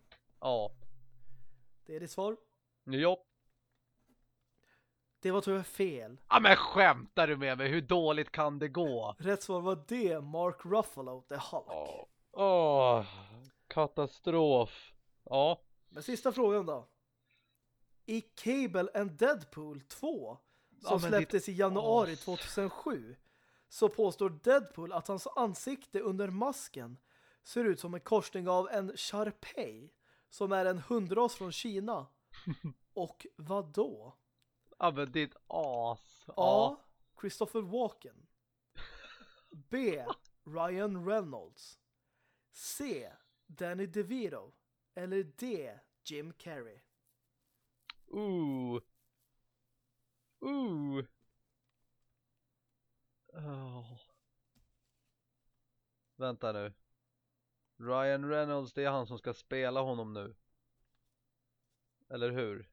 Ja. Det är ditt svar. Ja. Det var tyvärr fel. Ja, men skämtar du med mig? Hur dåligt kan det gå? Rätt svar var D. Mark Ruffalo, The Hulk. Åh, Åh, katastrof. Ja. Men sista frågan då. I Cable and Deadpool 2 Ja, som men släpptes i januari as. 2007 så påstår Deadpool att hans ansikte under masken ser ut som en korsning av en Sharpei som är en hundras från Kina. Och vad då? Ja, men ditt as. A. Christopher Walken B. Ryan Reynolds C. Danny DeVito eller D. Jim Carrey Ooh. Ooh. Oh. Vänta nu. Ryan Reynolds, det är han som ska spela honom nu. Eller hur?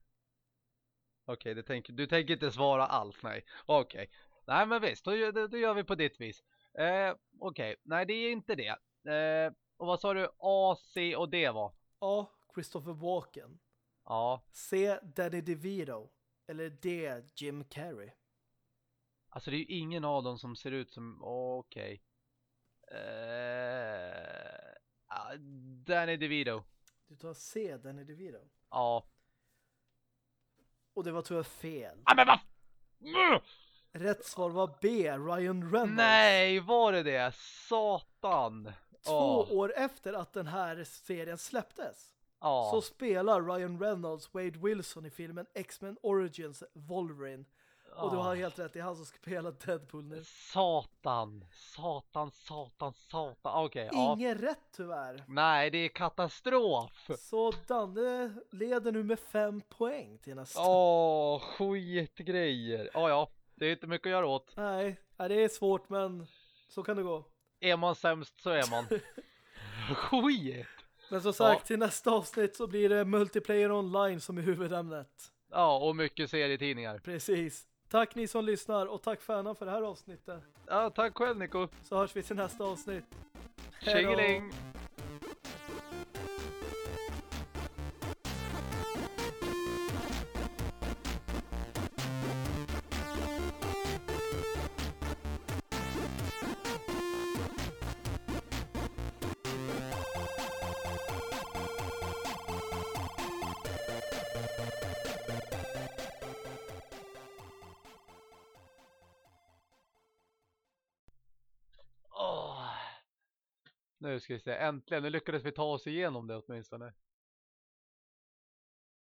Okej, det tänker, du tänker inte svara alls, nej. Okej. Nej, men visst, då, gör- då, då gör vi på ditt vis. Eh, Okej, nej det är inte det. Eh, och vad sa du? A, C och D var? A. Christopher Walken Ja, C. Danny DeVito eller D. Jim Carrey Alltså det är ju ingen av dem som ser ut som, okej. Eh, ah, Danny DeVito. Du tar C. Danny DeVito Ja. och det var tyvärr fel Ah, men vad? Mm! Rätt svar var B. Ryan Reynolds Nej, var det det? Satan. Två Åh, år efter att den här serien släpptes Ja. så spelar Ryan Reynolds Wade Wilson i filmen X-Men Origins Wolverine. Och du har Ah. helt rätt, det är han som spelar Deadpool nu. Satan. Satan, satan, satan. Okej, ja. Ingen rätt tyvärr. Nej, det är katastrof. Så Danne leder nu med fem poäng till nästa. Åh, skitgrejer. Ja, ja. Det är inte mycket att göra åt. Nej, nej, det är svårt men så kan det gå. Är man sämst så är man. Skit. Men som sagt, Ja. till nästa avsnitt så blir det multiplayer online som är huvudämnet. Ja, och mycket serietidningar. Precis. Tack ni som lyssnar och tack Färna för det här avsnittet. Ja, tack själv Nico. Så hörs vi till nästa avsnitt. Tjingeling! Nu ska vi se, äntligen, nu lyckades vi ta oss igenom det åtminstone.